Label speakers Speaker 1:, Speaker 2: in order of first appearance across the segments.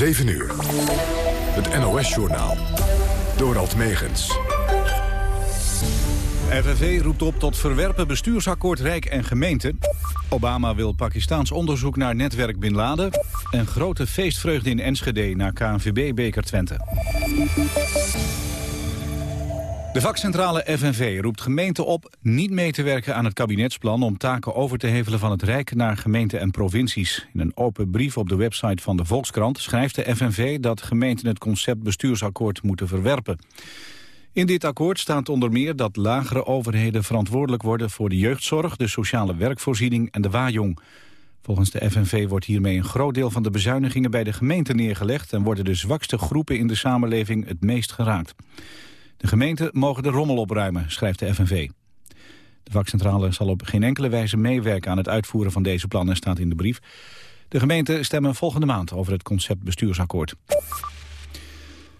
Speaker 1: 7 uur. Het NOS-journaal. Dorald Megens.
Speaker 2: FNV roept op tot verwerpen bestuursakkoord Rijk en gemeente. Obama wil Pakistaans onderzoek naar netwerk Bin Laden. En grote feestvreugde in Enschede naar KNVB-beker Twente. De vakcentrale FNV roept gemeenten op niet mee te werken aan het kabinetsplan om taken over te hevelen van het Rijk naar gemeenten en provincies. In een open brief op de website van de Volkskrant schrijft de FNV dat gemeenten het concept bestuursakkoord moeten verwerpen. In dit akkoord staat onder meer dat lagere overheden verantwoordelijk worden voor de jeugdzorg, de sociale werkvoorziening en de waaijong. Volgens de FNV wordt hiermee een groot deel van de bezuinigingen bij de gemeente neergelegd en worden de zwakste groepen in de samenleving het meest geraakt. De gemeenten mogen de rommel opruimen, schrijft de FNV. De vakcentrale zal op geen enkele wijze meewerken aan het uitvoeren van deze plannen, staat in de brief. De gemeenten stemmen volgende maand over het concept bestuursakkoord.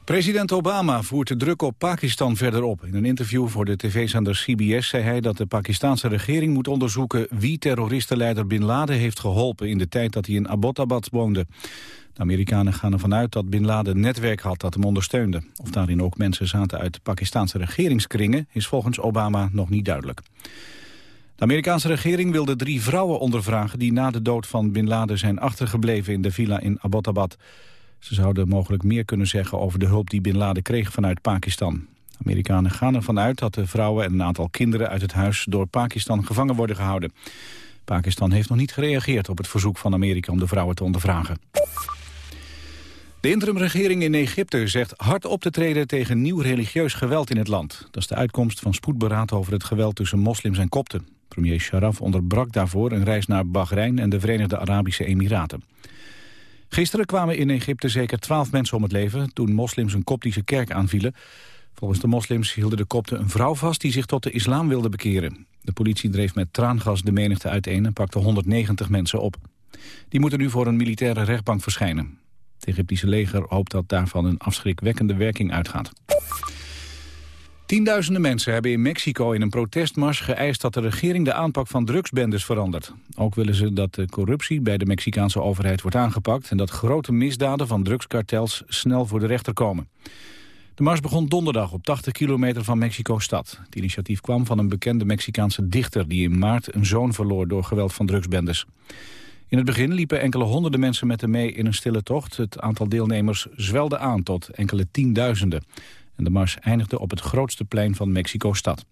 Speaker 2: President Obama voert de druk op Pakistan verder op. In een interview voor de tv-zender CBS zei hij dat de Pakistanse regering moet onderzoeken wie terroristenleider Bin Laden heeft geholpen in de tijd dat hij in Abbottabad woonde. Amerikanen gaan ervan uit dat Bin Laden een netwerk had dat hem ondersteunde. Of daarin ook mensen zaten uit de Pakistanse regeringskringen is volgens Obama nog niet duidelijk. De Amerikaanse regering wilde drie vrouwen ondervragen die na de dood van Bin Laden zijn achtergebleven in de villa in Abbottabad. Ze zouden mogelijk meer kunnen zeggen over de hulp die Bin Laden kreeg vanuit Pakistan. Amerikanen gaan ervan uit dat de vrouwen en een aantal kinderen uit het huis door Pakistan gevangen worden gehouden. Pakistan heeft nog niet gereageerd op het verzoek van Amerika om de vrouwen te ondervragen. De interimregering in Egypte zegt hard op te treden tegen nieuw religieus geweld in het land. Dat is de uitkomst van spoedberaad over het geweld tussen moslims en kopten. Premier Sharaf onderbrak daarvoor een reis naar Bahrein en de Verenigde Arabische Emiraten. Gisteren kwamen in Egypte zeker twaalf mensen om het leven... toen moslims een koptische kerk aanvielen. Volgens de moslims hielden de kopten een vrouw vast... die zich tot de islam wilde bekeren. De politie dreef met traangas de menigte uiteen... en pakte 190 mensen op. Die moeten nu voor een militaire rechtbank verschijnen. Het Egyptische leger hoopt dat daarvan een afschrikwekkende werking uitgaat. Tienduizenden mensen hebben in Mexico in een protestmars geëist dat de regering de aanpak van drugsbendes verandert. Ook willen ze dat de corruptie bij de Mexicaanse overheid wordt aangepakt en dat grote misdaden van drugskartels snel voor de rechter komen. De mars begon donderdag op 80 kilometer van Mexico-stad. Het initiatief kwam van een bekende Mexicaanse dichter die in maart een zoon verloor door geweld van drugsbendes. In het begin liepen enkele honderden mensen met hem mee in een stille tocht. Het aantal deelnemers zwelde aan tot enkele tienduizenden. En de mars eindigde op het grootste plein van Mexico-stad.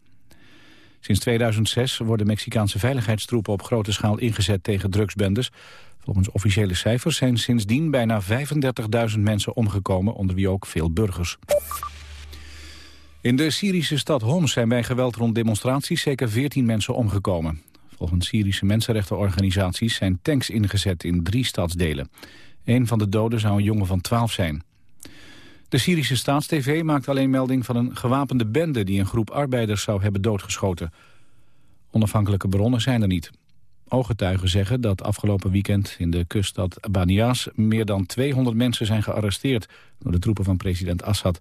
Speaker 2: Sinds 2006 worden Mexicaanse veiligheidstroepen op grote schaal ingezet tegen drugsbendes. Volgens officiële cijfers zijn sindsdien bijna 35.000 mensen omgekomen, onder wie ook veel burgers. In de Syrische stad Homs zijn bij geweld rond demonstraties zeker 14 mensen omgekomen. Volgens Syrische mensenrechtenorganisaties zijn tanks ingezet in drie stadsdelen. Een van de doden zou een jongen van 12 zijn. De Syrische Staatstv maakt alleen melding van een gewapende bende... die een groep arbeiders zou hebben doodgeschoten. Onafhankelijke bronnen zijn er niet. Ooggetuigen zeggen dat afgelopen weekend in de kuststad Banias... meer dan 200 mensen zijn gearresteerd door de troepen van president Assad.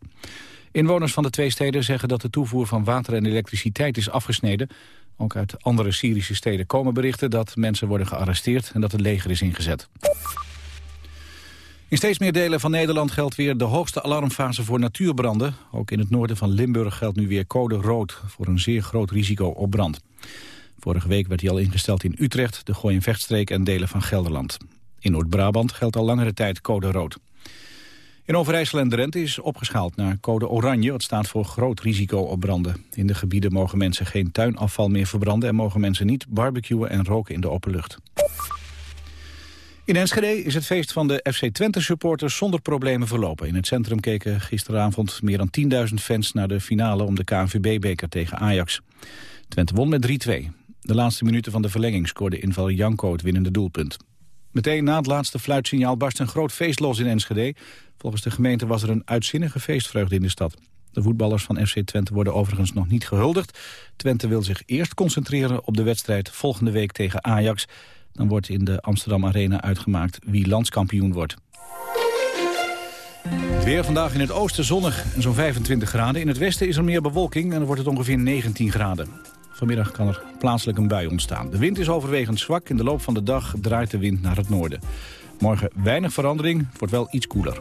Speaker 2: Inwoners van de twee steden zeggen dat de toevoer van water en elektriciteit is afgesneden. Ook uit andere Syrische steden komen berichten dat mensen worden gearresteerd... en dat het leger is ingezet. In steeds meer delen van Nederland geldt weer de hoogste alarmfase voor natuurbranden. Ook in het noorden van Limburg geldt nu weer code rood voor een zeer groot risico op brand. Vorige week werd hij al ingesteld in Utrecht, de Gooi- en Vechtstreek en delen van Gelderland. In Noord-Brabant geldt al langere tijd code rood. In Overijssel en Drenthe is opgeschaald naar code oranje... wat staat voor groot risico op branden. In de gebieden mogen mensen geen tuinafval meer verbranden... en mogen mensen niet barbecuen en roken in de open lucht. In Enschede is het feest van de FC Twente-supporters zonder problemen verlopen. In het centrum keken gisteravond meer dan 10.000 fans naar de finale om de KNVB-beker tegen Ajax. Twente won met 3-2. De laatste minuten van de verlenging scoorde inval Janko het winnende doelpunt. Meteen na het laatste fluitsignaal barst een groot feest los in Enschede. Volgens de gemeente was er een uitzinnige feestvreugde in de stad. De voetballers van FC Twente worden overigens nog niet gehuldigd. Twente wil zich eerst concentreren op de wedstrijd volgende week tegen Ajax. Dan wordt in de Amsterdam Arena uitgemaakt wie landskampioen wordt. Het weer vandaag in het oosten zonnig en zo'n 25 graden. In het westen is er meer bewolking en dan wordt het ongeveer 19 graden. Vanmiddag kan er plaatselijk een bui ontstaan. De wind is overwegend zwak. In de loop van de dag draait de wind naar het noorden. Morgen weinig verandering, wordt wel iets koeler.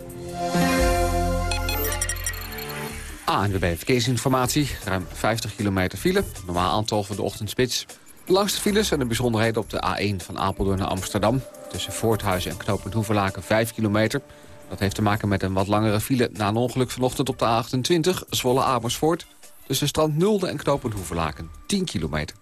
Speaker 3: ANWB Verkeersinformatie. Ruim 50 kilometer file. Normaal aantal voor de ochtendspits. De langste files zijn de bijzonderheden op de A1 van Apeldoorn naar Amsterdam. Tussen Voorthuizen en knooppunt Hoevelaken 5 kilometer. Dat heeft te maken met een wat langere file na een ongeluk vanochtend op de A28, Zwolle Amersfoort. Tussen Strand Nulde en knooppunt Hoevelaken 10 kilometer.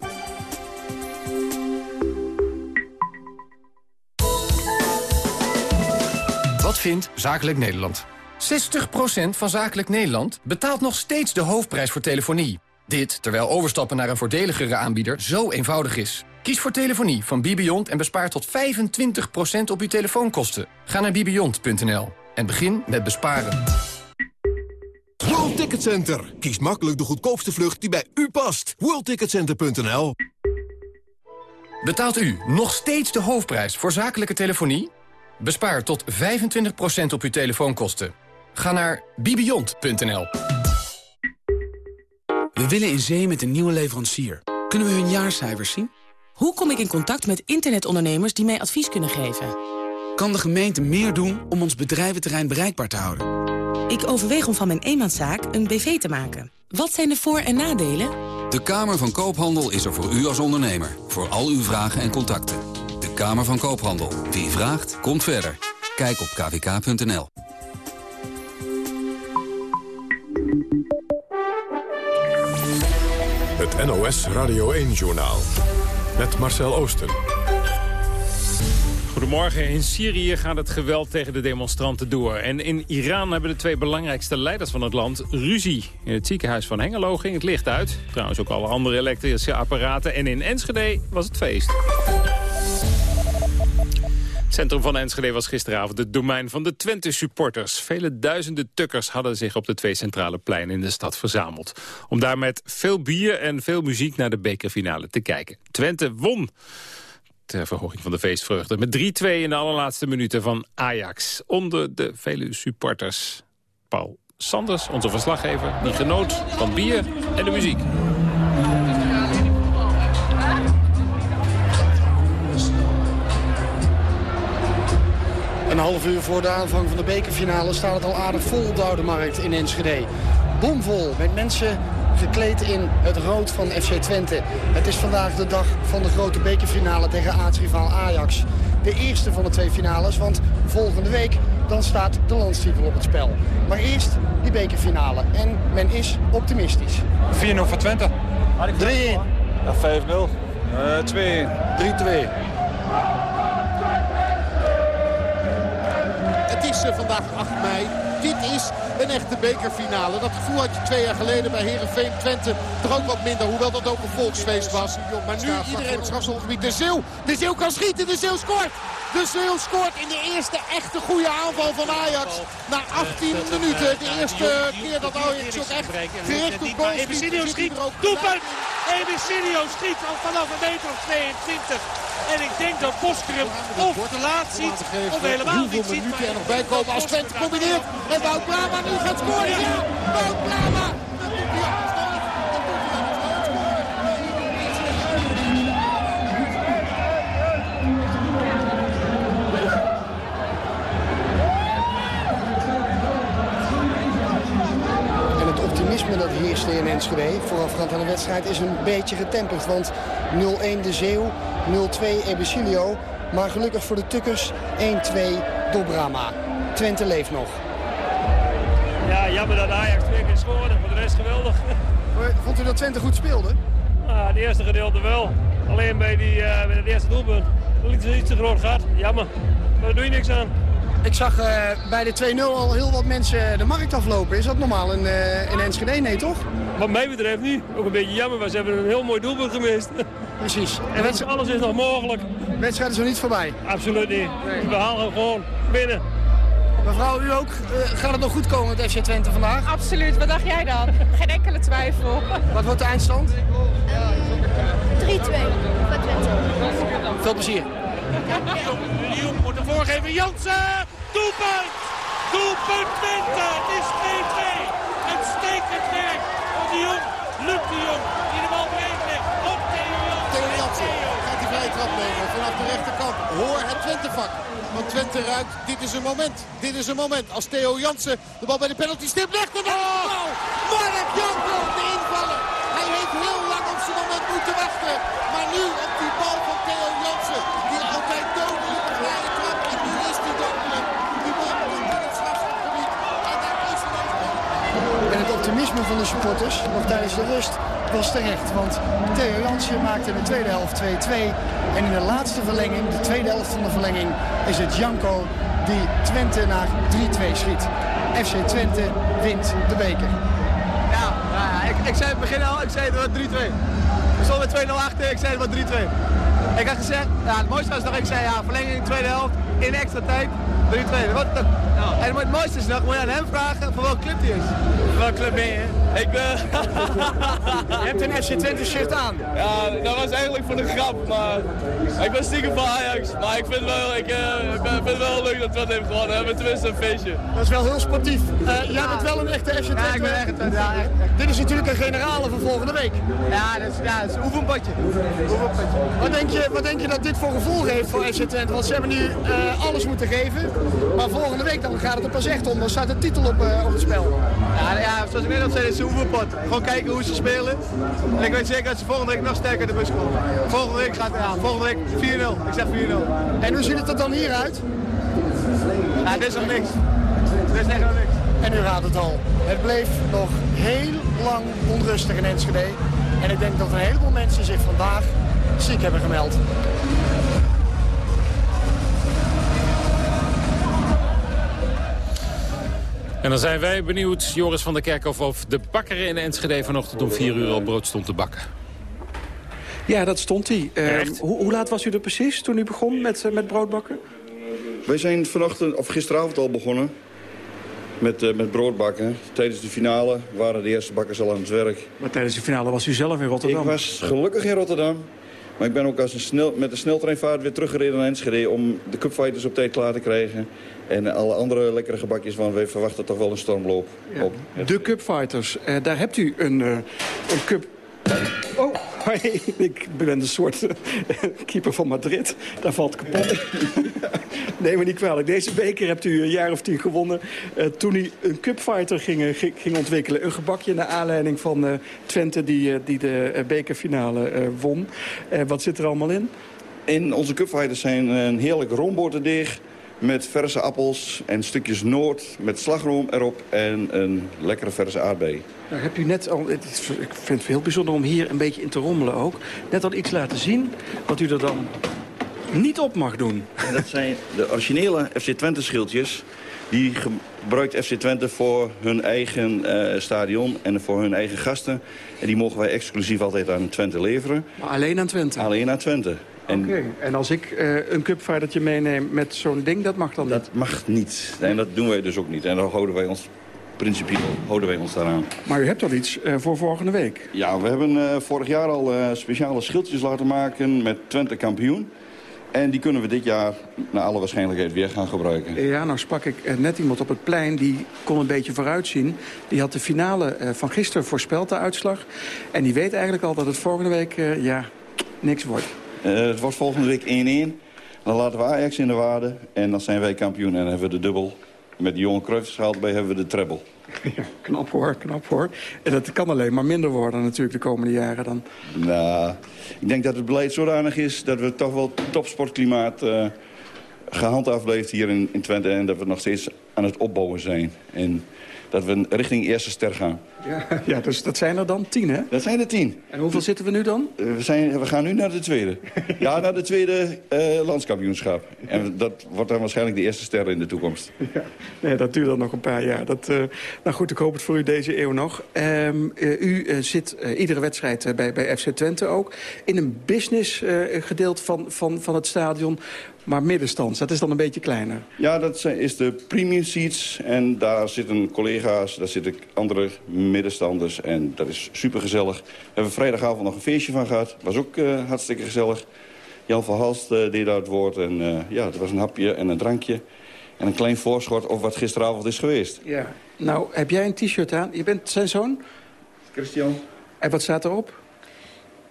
Speaker 4: Wat vindt Zakelijk Nederland? 60% van Zakelijk Nederland betaalt nog steeds de hoofdprijs voor telefonie. Dit terwijl overstappen naar een voordeligere aanbieder zo eenvoudig is. Kies voor telefonie van Bibiont en bespaar tot 25% op uw telefoonkosten. Ga naar bibiont.nl en begin met besparen.
Speaker 5: World Ticket Center. Kies makkelijk de goedkoopste vlucht die bij u past. WorldTicketCenter.nl
Speaker 4: Betaalt u nog steeds de hoofdprijs voor zakelijke telefonie? Bespaar tot 25% op uw telefoonkosten. Ga naar bibiont.nl.
Speaker 6: We willen in zee met een nieuwe leverancier. Kunnen we hun jaarcijfers zien?
Speaker 7: Hoe kom ik in contact met internetondernemers die mij advies kunnen geven?
Speaker 6: Kan de gemeente meer doen om ons bedrijventerrein bereikbaar te houden?
Speaker 7: Ik overweeg om van mijn eenmanszaak een BV te maken. Wat zijn de voor- en nadelen?
Speaker 8: De Kamer van Koophandel is er voor u als ondernemer. Voor al uw vragen en contacten. De Kamer van Koophandel. Wie vraagt, komt verder. Kijk op kvk.nl.
Speaker 1: Het NOS Radio 1-journaal. Met Marcel Oosten.
Speaker 9: Goedemorgen. In Syrië gaat het geweld tegen de demonstranten door. En in Iran hebben de twee belangrijkste leiders van het land ruzie. In het ziekenhuis van Hengelo ging het licht uit. Trouwens ook alle andere elektrische apparaten. En in Enschede was het feest. Het centrum van Enschede was gisteravond het domein van de Twente-supporters. Vele duizenden tukkers hadden zich op de twee centrale pleinen in de stad verzameld. Om daar met veel bier en veel muziek naar de bekerfinale te kijken. Twente won ter verhoging van de feestvreugde. Met 3-2 in de allerlaatste minuten van Ajax. Onder de vele supporters. Paul Sanders, onze verslaggever, die genoot van bier en de muziek.
Speaker 10: Een half uur voor de aanvang van de bekerfinale staat het al aardig vol op de Oude Markt in Enschede. Bomvol met mensen gekleed in het rood van FC Twente. Het is vandaag de dag van de grote bekerfinale tegen aartsrivaal Ajax. De eerste van de twee finales, want volgende week dan staat de landstitel op het spel. Maar eerst die bekerfinale en men is optimistisch.
Speaker 11: 4-0 voor Twente.
Speaker 10: 3-1.
Speaker 11: 5-0. Uh, 2-1.
Speaker 10: 3-2.
Speaker 12: Het is uh, vandaag 8 mei. Dit is een echte bekerfinale. Dat gevoel had je twee jaar geleden bij Herenveen Twente toch ook wat minder. Hoewel dat ook een volksfeest was. Maar nu iedereen op het strafschopgebied. De Zeeuw, de Zeeuw kan schieten. De Zeeuw scoort. De Zeeuw scoort in de eerste echte goede aanval van Ajax. Na 18 minuten. De eerste keer dat Ajax ook echt gericht op goal
Speaker 13: Ebesilio schiet. Doelpunt. Schiet al vanaf een meter of 22. En ik denk dat Bosker hem of te laat ziet of helemaal niet ziet.
Speaker 12: minuten er nog bij komen als Twente combineert. En Wout Brama nu gaat scoren. Ja, Wout Brama.
Speaker 10: Heerste in Enschede voorafgaand aan de wedstrijd is een beetje getemperd. Want 0-1 de Zeeuw, 0-2 Ebesilio. Maar gelukkig voor de Tukkers 1-2 door Brama. Twente leeft nog.
Speaker 13: Ja, jammer dat Ajax twee keer scoorde. Voor de rest geweldig.
Speaker 10: Vond u dat Twente goed speelde?
Speaker 13: Ah, het eerste gedeelte wel. Alleen bij, die, uh, bij het eerste doelpunt. Liet ze iets te groot gat. Jammer. Maar daar doe je niks aan.
Speaker 10: Ik zag uh, bij de 2-0 al heel wat mensen de markt aflopen. Is dat normaal in, uh, in Enschede? Nee, toch?
Speaker 13: Wat mij betreft niet. Ook een beetje jammer, maar ze hebben een heel mooi doelpunt gemist.
Speaker 10: Precies.
Speaker 13: En wedstrijd... alles is nog mogelijk.
Speaker 10: De wedstrijd is nog niet voorbij?
Speaker 13: Absoluut niet. Nee. We halen gewoon binnen.
Speaker 10: Mevrouw, u ook? Uh, gaat het nog goed komen met FC Twente vandaag?
Speaker 14: Absoluut. Wat dacht jij dan? Geen enkele twijfel.
Speaker 10: Wat wordt de eindstand?
Speaker 14: 3-2 voor Twente.
Speaker 10: Veel plezier.
Speaker 13: Wordt de voorgever. Jansen! Doelpunt! Doelpunt Twente! Het is 2-2. Uitstekend werk van de Jong. Luc de Jong die de bal breed legt. Op Theo Jansen.
Speaker 12: Theo Jansen gaat hij vrij trap nemen vanaf de rechterkant. Hoor het Twente-vak. Want Twente ruikt, dit is een moment. Dit is een moment. Als Theo Jansen de bal bij de penalty stip legt. Dan oh! Mark Janko, de invallen. Hij heeft heel lang op zijn moment moeten wachten. Maar nu op die bal van Theo Jansen. Die altijd dodelijk vrije trap. En nu is die dodelijk. Die bal komt in het strafgebied. En daar is hij
Speaker 10: En het optimisme van de supporters, nog tijdens de rust, was terecht. Want Theo Jansen maakte in de tweede helft 2-2. En in de laatste verlenging, de tweede helft van de verlenging, is het Janko die Twente naar 3-2 schiet. FC Twente wint de beker.
Speaker 15: Ja, ja ik, ik zei het begin al, ik zei wordt 3-2. We stonden met 2-0 achter, ik zei het wordt 3-2. Ik had gezegd, ja, het mooiste was nog, ik zei ja, verlenging tweede helft, in extra tijd, 3-2. Wat, En het mooiste is nog, moet je aan hem vragen voor welke club hij is.
Speaker 16: Welke club ben je? Ik ben...
Speaker 10: je hebt een FC Twente shirt aan.
Speaker 16: Ja, dat was eigenlijk voor de grap, maar ik ben stiekem van Ajax. Maar ik vind wel, ik, uh, ik vind het wel leuk dat Twente heeft gewonnen. We hebben tenminste een feestje.
Speaker 10: Dat is wel heel sportief. Uh, jij bent wel een echte FC Twente.
Speaker 16: Ja, ik ben echt een
Speaker 10: ja, echt, Dit is natuurlijk een generale voor volgende week.
Speaker 15: Ja, dat is, ja, dat is een oefenpotje. oefenpotje.
Speaker 10: Wat, denk je, wat denk je dat dit voor gevoel heeft voor FC Twente? Want ze hebben nu uh, alles moeten geven. Maar volgende week dan gaat het er pas echt om. Dan staat de titel op, op het spel.
Speaker 15: Ja, ja zoals ik net al zei, oefenpot. Gewoon kijken hoe ze spelen. En ik weet zeker dat ze volgende week nog sterker de bus komen. Volgende week gaat ja, volgende week 4-0. Ik zeg 4-0.
Speaker 10: En hoe ziet het er dan hier uit?
Speaker 15: Ja, dit is nog niks. Dit is echt nog niks.
Speaker 10: En nu gaat het al. Het bleef nog heel lang onrustig in Enschede. En ik denk dat een heleboel mensen zich vandaag ziek hebben gemeld.
Speaker 9: En dan zijn wij benieuwd, Joris van der Kerkhof... of de bakker in Enschede vanochtend om 4 uur al brood stond te bakken.
Speaker 17: Ja, dat stond hij. Uh, hoe, hoe, laat was u er precies toen u begon met, uh, met broodbakken?
Speaker 18: Wij zijn vanochtend, of gisteravond al begonnen met, uh, met broodbakken. Tijdens de finale waren de eerste bakkers al aan het werk.
Speaker 17: Maar tijdens de finale was u zelf in Rotterdam?
Speaker 18: Ik was gelukkig in Rotterdam. Maar ik ben ook als een snel, met de sneltreinvaart weer teruggereden naar Enschede... om de cupfighters op tijd klaar te krijgen. En alle andere lekkere gebakjes, want we verwachten toch wel een stormloop
Speaker 17: ja.
Speaker 18: op.
Speaker 17: De cupfighters, uh, daar hebt u een, uh, een cup... Oh, ik ben een soort keeper van Madrid. Daar valt kapot. nee, maar niet kwalijk. Deze beker hebt u een jaar of tien gewonnen. Toen u een cupfighter ging, ging ontwikkelen. Een gebakje naar aanleiding van Twente die, die de bekerfinale won. wat zit er allemaal in?
Speaker 18: In onze cupfighters zijn een heerlijk roomboterdeeg met verse appels en stukjes noot met slagroom erop en een lekkere verse aardbei.
Speaker 17: Nou, heb u net al, ik vind het heel bijzonder om hier een beetje in te rommelen ook, net al iets laten zien wat u er dan niet op mag doen.
Speaker 18: En dat zijn de originele FC Twente schildjes. Die gebruikt FC Twente voor hun eigen uh, stadion en voor hun eigen gasten. En die mogen wij exclusief altijd aan Twente leveren.
Speaker 17: Maar alleen aan Twente?
Speaker 18: Alleen aan Twente.
Speaker 17: Oké, okay. en als ik uh, een cupfightertje meeneem met zo'n ding, dat mag dan
Speaker 18: dat
Speaker 17: niet?
Speaker 18: Dat mag niet. En dat doen wij dus ook niet. En dan houden wij ons principieel houden wij ons daaraan.
Speaker 17: Maar u hebt al iets uh, voor volgende week?
Speaker 18: Ja, we hebben uh, vorig jaar al speciale schildjes laten maken met Twente kampioen. En die kunnen we dit jaar naar alle waarschijnlijkheid weer gaan gebruiken.
Speaker 17: Ja, nou sprak ik net iemand op het plein, die kon een beetje vooruitzien. Die had de finale van gisteren voorspeld, de uitslag. En die weet eigenlijk al dat het volgende week, ja, niks wordt.
Speaker 18: Uh, het wordt volgende week 1-1. Dan laten we Ajax in de waarde. En dan zijn wij kampioen en dan hebben we de dubbel. Met de jonge bij hebben we de treble.
Speaker 17: Ja, knap hoor, knap hoor. En dat kan alleen maar minder worden natuurlijk de komende jaren dan.
Speaker 18: Nou, ik denk dat het beleid zodanig is dat we toch wel topsportklimaat uh, gehandhaafd blijft hier in, in Twente. En dat we nog steeds aan het opbouwen zijn. En dat we richting eerste ster gaan.
Speaker 17: Ja, ja, dus dat zijn er dan tien, hè?
Speaker 18: Dat zijn er tien.
Speaker 17: En hoeveel zitten we nu dan?
Speaker 18: Uh, we, zijn, we gaan nu naar de tweede. ja, naar de tweede uh, landskampioenschap. En dat wordt dan waarschijnlijk de eerste ster in de toekomst.
Speaker 17: Ja, nee, dat duurt dan nog een paar jaar. Dat, uh, nou goed, ik hoop het voor u deze eeuw nog. Um, u zit iedere wedstrijd bij, bij FC Twente ook. In een business gedeelte van, van, van het stadion. Maar middenstands, dat is dan een beetje kleiner.
Speaker 18: Ja, dat is de premium seats. En daar zitten collega's, daar zitten andere middenstanders. En dat is supergezellig. We hebben vrijdagavond nog een feestje van gehad. Was ook uh, hartstikke gezellig. Jan van Halst uh, deed daar het woord. En uh, ja, het was een hapje en een drankje. En een klein voorschot of wat gisteravond is geweest.
Speaker 17: Ja. Nou, heb jij een t-shirt aan? Je bent zijn zoon?
Speaker 18: Christian.
Speaker 17: En wat staat erop?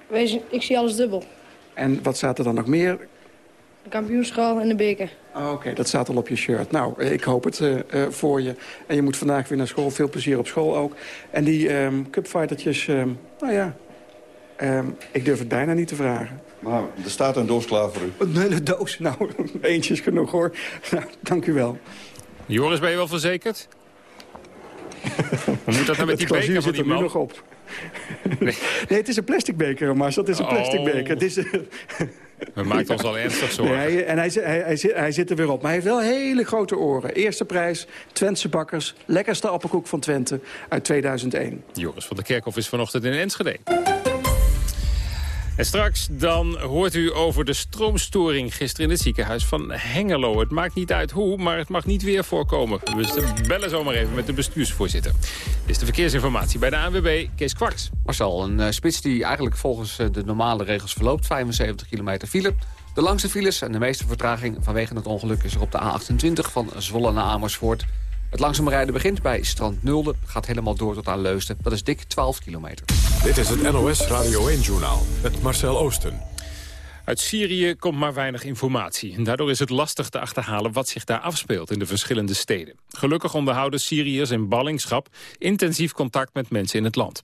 Speaker 14: Wees, ik zie alles dubbel.
Speaker 17: En wat staat er dan nog meer?
Speaker 14: De kampioenschaal en de beker.
Speaker 17: Oh, Oké, dat staat al op je shirt. Nou, eh, ik hoop het uh, uh, voor je. En je moet vandaag weer naar school. Veel plezier op school ook. En die um, cupfightertjes, um, nou ja... Um, ik durf het bijna niet te vragen.
Speaker 18: Maar er staat een doos klaar voor u.
Speaker 17: Een hele doos? Nou, eentje is genoeg hoor. Nou, dank u wel.
Speaker 9: Joris, ben je wel verzekerd? Hoe moet dat nou met die beker van die man?
Speaker 17: nu nog op. Nee. nee. het is een plastic beker, Mars. Dat is een plastic
Speaker 9: Oh.
Speaker 17: beker. Het is,
Speaker 9: We maken ons al ernstig zorgen.
Speaker 17: Nee, hij, en hij, hij, hij, zit- hij zit er weer op. Maar hij heeft wel hele grote oren. Eerste prijs, Twentse bakkers. Lekkerste appelkoek van Twente uit 2001.
Speaker 9: Joris van der Kerkhof is vanochtend in Enschede. En straks dan hoort u over de stroomstoring gisteren in het ziekenhuis van Hengelo. Het maakt niet uit hoe, maar het mag niet weer voorkomen. We bellen zomaar even met de bestuursvoorzitter. Dit is de verkeersinformatie bij de ANWB, Kees Kwaks.
Speaker 3: Marcel, een eh, spits die eigenlijk volgens eh, de normale regels verloopt. 75 kilometer file. De langste files en de meeste vertraging vanwege het ongeluk is er op de A28 van Zwolle naar Amersfoort. Het langzame rijden begint bij Strand Nulde, gaat helemaal door tot aan Leusden. Dat is dik 12 kilometer.
Speaker 1: Dit is het NOS Radio 1-journaal met Marcel Oosten.
Speaker 9: Uit Syrië komt maar weinig informatie. En daardoor is het lastig te achterhalen wat zich daar afspeelt in de verschillende steden. Gelukkig onderhouden Syriërs in ballingschap intensief contact met mensen in het land.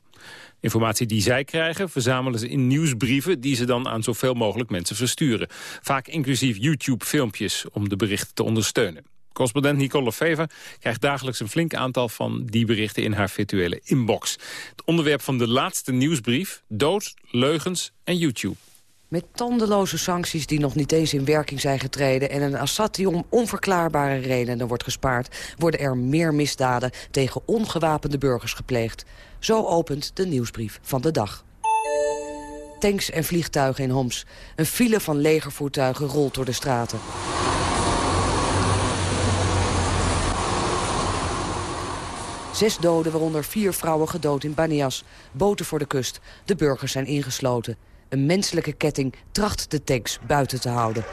Speaker 9: Informatie die zij krijgen verzamelen ze in nieuwsbrieven... die ze dan aan zoveel mogelijk mensen versturen. Vaak inclusief YouTube-filmpjes om de berichten te ondersteunen. Correspondent Nicole Fever krijgt dagelijks een flink aantal van die berichten in haar virtuele inbox. Het onderwerp van de laatste nieuwsbrief, dood, leugens en YouTube.
Speaker 19: Met tandeloze sancties die nog niet eens in werking zijn getreden... en een Assad die om onverklaarbare redenen wordt gespaard... worden er meer misdaden tegen ongewapende burgers gepleegd. Zo opent de nieuwsbrief van de dag. Tanks en vliegtuigen in Homs. Een file van legervoertuigen rolt door de straten. Zes doden, waaronder vier vrouwen gedood in Banias. Boten voor de kust. De burgers zijn ingesloten. Een menselijke ketting tracht de tanks buiten te houden.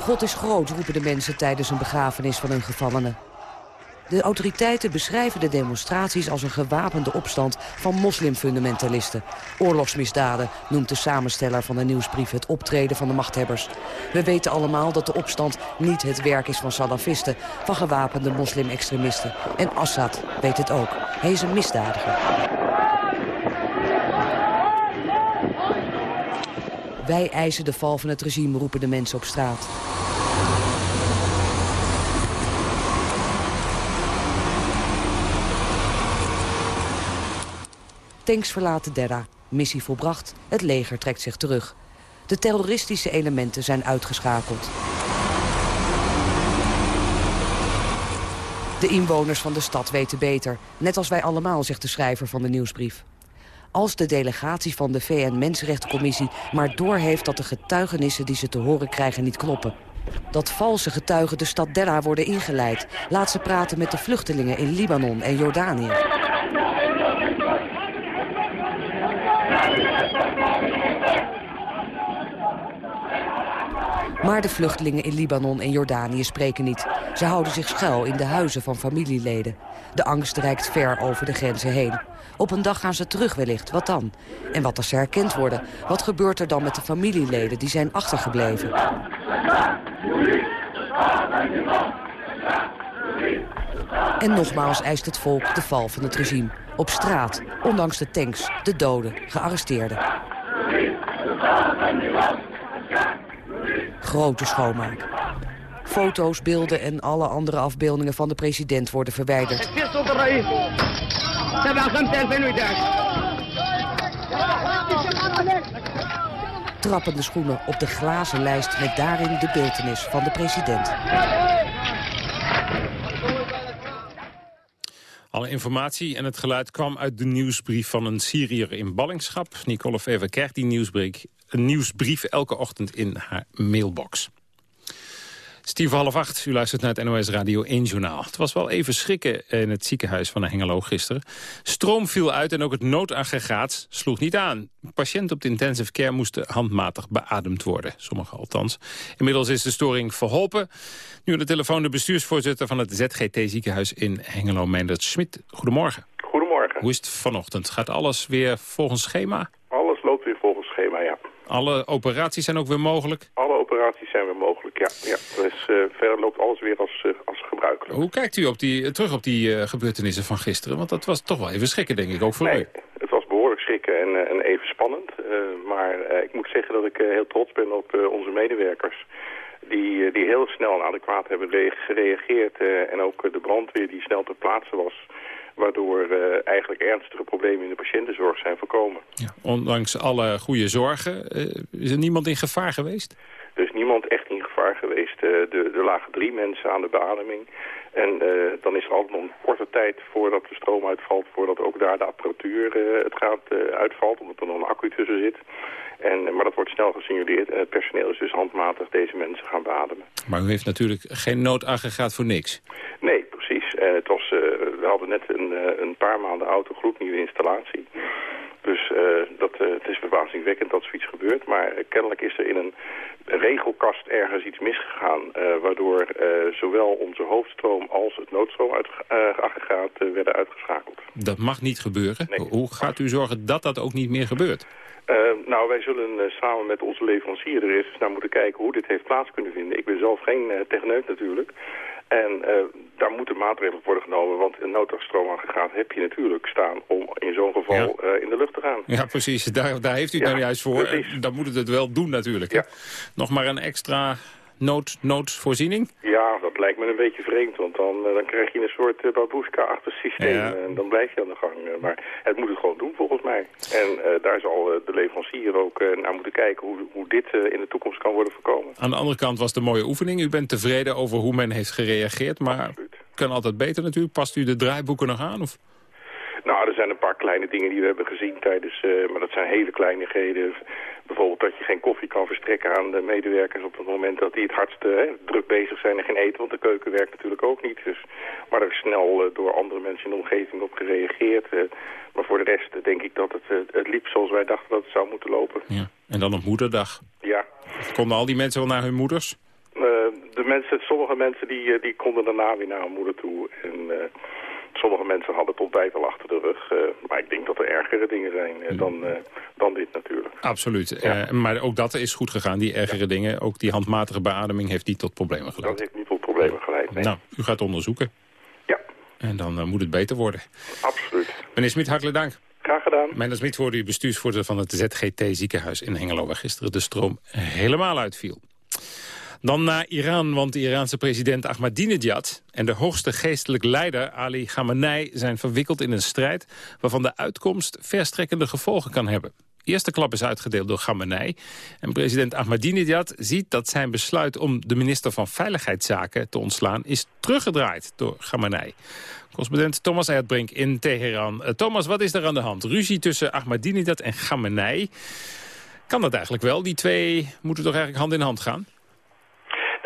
Speaker 19: God is groot, roepen de mensen tijdens een begrafenis van een gevallene. De autoriteiten beschrijven de demonstraties als een gewapende opstand van moslimfundamentalisten. Oorlogsmisdaden noemt de samensteller van de nieuwsbrief het optreden van de machthebbers. We weten allemaal dat de opstand niet het werk is van salafisten, van gewapende moslimextremisten. En Assad weet het ook. Hij is een misdadiger. Wij eisen de val van het regime, roepen de mensen op straat. Tanks verlaten Derra. Missie volbracht. Het leger trekt zich terug. De terroristische elementen zijn uitgeschakeld. De inwoners van de stad weten beter. Net als wij allemaal, zegt de schrijver van de nieuwsbrief. Als de delegatie van de VN-Mensenrechtencommissie maar doorheeft dat de getuigenissen die ze te horen krijgen niet kloppen. Dat valse getuigen de stad Derra worden ingeleid. Laat ze praten met de vluchtelingen in Libanon en Jordanië. Maar de vluchtelingen in Libanon en Jordanië spreken niet. Ze houden zich schuil in de huizen van familieleden. De angst reikt ver over de grenzen heen. Op een dag gaan ze terug wellicht. Wat dan? En wat als ze herkend worden? Wat gebeurt er dan met de familieleden die zijn achtergebleven? En nogmaals eist het volk de val van het regime. Op straat, ondanks de tanks, de doden, gearresteerden. Grote schoonmaak. Foto's, beelden en alle andere afbeeldingen van de president worden verwijderd. Trappende schoenen op de glazen lijst met daarin de beeltenis van de president.
Speaker 9: Alle informatie en het geluid kwam uit de nieuwsbrief van een Syriër in ballingschap. Nicole Fever krijgt die nieuwsbrief, een nieuwsbrief elke ochtend in haar mailbox. Steve half acht, u luistert naar het NOS Radio 1 Journaal. Het was wel even schrikken in het ziekenhuis van Hengelo gisteren. Stroom viel uit en ook het noodaggregaat sloeg niet aan. Patiënten op de intensive care moesten handmatig beademd worden. Sommigen althans. Inmiddels is de storing verholpen. Nu aan de telefoon de bestuursvoorzitter van het ZGT ziekenhuis in Hengelo, Meindert Schmid. Goedemorgen.
Speaker 20: Goedemorgen. Goedemorgen.
Speaker 9: Hoe is het vanochtend? Gaat alles weer volgens schema?
Speaker 20: Alles loopt weer volgens schema, ja.
Speaker 9: Alle operaties zijn ook weer mogelijk?
Speaker 20: Alle operaties zijn weer mogelijk, ja. ja. Dus uh, verder loopt alles weer als, uh, als gebruikelijk.
Speaker 9: Hoe kijkt u op die, terug op die uh, gebeurtenissen van gisteren? Want dat was toch wel even schrikken, denk ik, ook voor
Speaker 20: nee,
Speaker 9: u.
Speaker 20: het was behoorlijk schrikken en, en even spannend. maar ik moet zeggen dat ik heel trots ben op onze medewerkers die, die heel snel en adequaat hebben gereageerd. En ook de brandweer die snel ter plaatse was. Waardoor uh, eigenlijk ernstige problemen in de patiëntenzorg zijn voorkomen.
Speaker 9: Ja, ondanks alle goede zorgen, uh, is er niemand in gevaar geweest?
Speaker 20: Er is niemand echt in gevaar geweest. er, er lagen drie mensen aan de beademing. En dan is er altijd nog een korte tijd voordat de stroom uitvalt... voordat ook daar de apparatuur het gaat uitvalt, omdat er nog een accu tussen zit. En, maar dat wordt snel gesignaleerd en het personeel is dus handmatig deze mensen gaan beademen.
Speaker 9: Maar u heeft natuurlijk geen noodaggregaat voor niks.
Speaker 20: Nee. En het was, uh, we hadden net een, uh, een paar maanden oude gloednieuwe installatie. Dus uh, dat, het is verbazingwekkend dat zoiets gebeurt. Maar kennelijk is er in een regelkast ergens iets misgegaan... waardoor zowel onze hoofdstroom als het noodstroomaggregaat werden uitgeschakeld.
Speaker 9: Dat mag niet gebeuren. Nee. Hoe gaat u zorgen dat dat ook niet meer gebeurt?
Speaker 20: Uh, nou, wij zullen uh, samen met onze leverancier er eens naar moeten kijken hoe dit heeft plaats kunnen vinden. Ik ben zelf geen uh, techneut natuurlijk. En daar moeten maatregelen worden genomen, want een noodstroomaggregaat heb je natuurlijk staan om in zo'n geval ja. in de lucht te gaan.
Speaker 9: Ja, precies. Daar, daar heeft u het ja, nou juist voor. Dan moet het het wel doen natuurlijk. Ja. Nog maar een extra nood, noodvoorziening?
Speaker 20: Ja, dat lijkt me een beetje vreemd, want dan, uh, dan krijg je een soort uh, baboeska-achtig systeem ja. en dan blijf je aan de gang. Maar het moet het gewoon doen volgens mij. En daar zal de leverancier ook naar moeten kijken hoe, hoe dit in de toekomst kan worden voorkomen.
Speaker 9: Aan de andere kant was een mooie oefening. U bent tevreden over hoe men heeft gereageerd, maar Absoluut. kan altijd beter natuurlijk. Past u de draaiboeken nog aan? Of?
Speaker 20: Nou, er zijn een paar kleine dingen die we hebben gezien tijdens... Uh, maar dat zijn hele kleinigheden. Bijvoorbeeld dat je geen koffie kan verstrekken aan de medewerkers... op het moment dat die het hardst uh, druk bezig zijn en geen eten. Want de keuken werkt natuurlijk ook niet. Dus, maar er is snel uh, door andere mensen in de omgeving op gereageerd. maar voor de rest denk ik dat het, het liep zoals wij dachten dat het zou moeten lopen.
Speaker 9: Ja. En dan op moederdag.
Speaker 20: Ja.
Speaker 9: Konden al die mensen wel naar hun moeders?
Speaker 20: de mensen, sommige mensen die, die konden daarna weer naar hun moeder toe. En... Sommige mensen hadden het ontbijt al achter de rug. Uh, maar ik denk dat er ergere dingen zijn uh, dan, uh, dan dit natuurlijk.
Speaker 9: Absoluut. Ja. maar ook dat is goed gegaan, die ergere ja. dingen. Ook die handmatige beademing heeft niet tot problemen geleid.
Speaker 20: Dat heeft niet tot problemen geleid, nee.
Speaker 9: Nou, u gaat onderzoeken.
Speaker 20: Ja.
Speaker 9: En dan moet het beter worden.
Speaker 20: Absoluut.
Speaker 9: Meneer Smit, hartelijk dank.
Speaker 20: Graag gedaan.
Speaker 9: Meneer Smit hoorde u bestuursvoorzitter van het ZGT ziekenhuis in Hengelo... waar gisteren de stroom helemaal uitviel. Dan naar Iran, want de Iraanse president Ahmadinejad... en de hoogste geestelijk leider Ali Khamenei zijn verwikkeld in een strijd... waarvan de uitkomst verstrekkende gevolgen kan hebben. Eerste klap is uitgedeeld door Khamenei. En president Ahmadinejad ziet dat zijn besluit om de minister van Veiligheidszaken te ontslaan... is teruggedraaid door Khamenei. Correspondent Thomas Erdbrink in Teheran. Uh, Thomas, wat is er aan de hand? Ruzie tussen Ahmadinejad en Khamenei. Kan dat eigenlijk wel? Die twee moeten toch eigenlijk hand in hand gaan?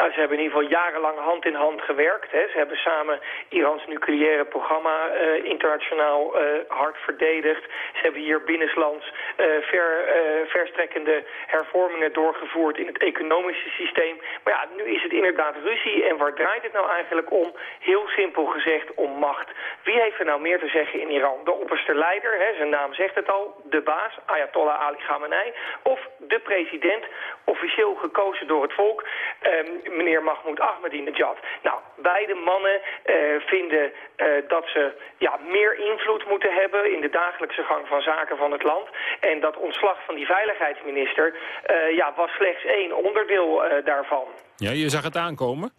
Speaker 21: Nou, ze hebben in ieder geval jarenlang hand in hand gewerkt. Hè. Ze hebben samen Irans nucleaire programma uh, internationaal uh, hard verdedigd. Ze hebben hier binnenlands uh, ver, verstrekkende hervormingen doorgevoerd in het economische systeem. Maar ja, nu is het inderdaad ruzie. En waar draait het nou eigenlijk om? Heel simpel gezegd om macht. Wie heeft er nou meer te zeggen in Iran? De opperste leider, hè, zijn naam zegt het al, de baas, Ayatollah Ali Khamenei. Of de president, officieel gekozen door het volk, um, meneer Mahmoud Ahmadinejad. Nou, beide mannen uh, vinden uh, dat ze ja, meer invloed moeten hebben in de dagelijkse gang van zaken van het land. En dat ontslag van die veiligheidsminister uh, ja, was slechts één onderdeel daarvan.
Speaker 9: Ja, je zag het aankomen?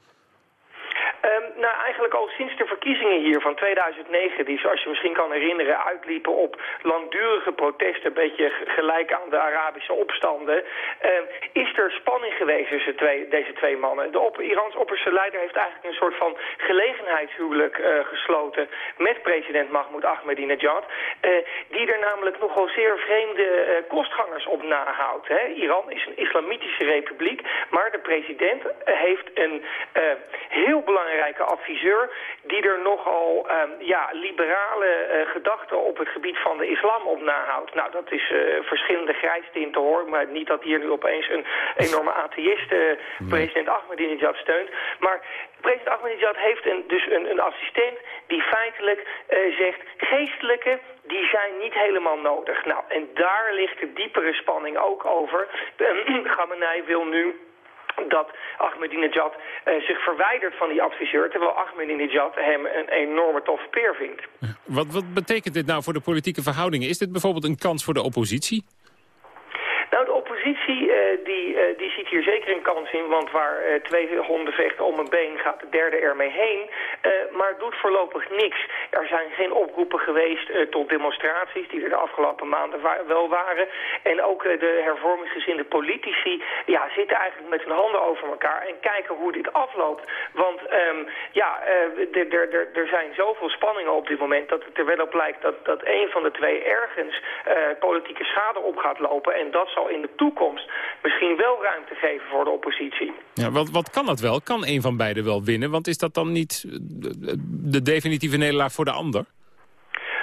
Speaker 21: Um, nou, eigenlijk al sinds de verkiezingen hier van 2009, die zoals je misschien kan herinneren uitliepen op langdurige protesten, een beetje gelijk aan de Arabische opstanden, um, is er spanning geweest tussen twee, deze twee mannen. De op, Irans opperste leider heeft eigenlijk een soort van gelegenheidshuwelijk uh, gesloten met president Mahmoud Ahmadinejad, uh, die er namelijk nogal zeer vreemde uh, kostgangers op nahoudt. Hè. Iran is een islamitische republiek, maar de president heeft een heel belangrijk belangrijke adviseur die er nogal um, ja, liberale uh, gedachten op het gebied van de islam op nahoudt. Nou, dat is uh, verschillende grijstinten hoor, maar niet dat hier nu opeens een enorme atheïst uh, president Ahmadinejad steunt. Maar president Ahmadinejad heeft een, dus een, een assistent die feitelijk uh, zegt... geestelijke, die zijn niet helemaal nodig. Nou, en daar ligt de diepere spanning ook over. Khamenei wil nu dat Ahmadinejad uh, zich verwijdert van die adviseur... terwijl Ahmadinejad hem een enorme toffe peer vindt.
Speaker 9: Wat, wat betekent dit nou voor de politieke verhoudingen? Is dit bijvoorbeeld een kans voor de oppositie?
Speaker 21: Nou, de oppositie uh, die, uh, die hier zeker een kans in, want waar uh, twee honden vechten om een been gaat de derde ermee heen. maar doet voorlopig niks. Er zijn geen oproepen geweest tot demonstraties, die er de afgelopen maanden wel waren. En ook de hervormingsgezinde politici ja, zitten eigenlijk met hun handen over elkaar en kijken hoe dit afloopt. Want um, ja, er zijn zoveel spanningen op dit moment dat het er wel op lijkt dat, dat een van de twee ergens politieke schade op gaat lopen. En dat zal in de toekomst misschien wel ruimte geven voor de oppositie.
Speaker 9: Ja, wat, wat kan dat wel? Kan een van beiden wel winnen? Want is dat dan niet de definitieve nederlaag voor de ander?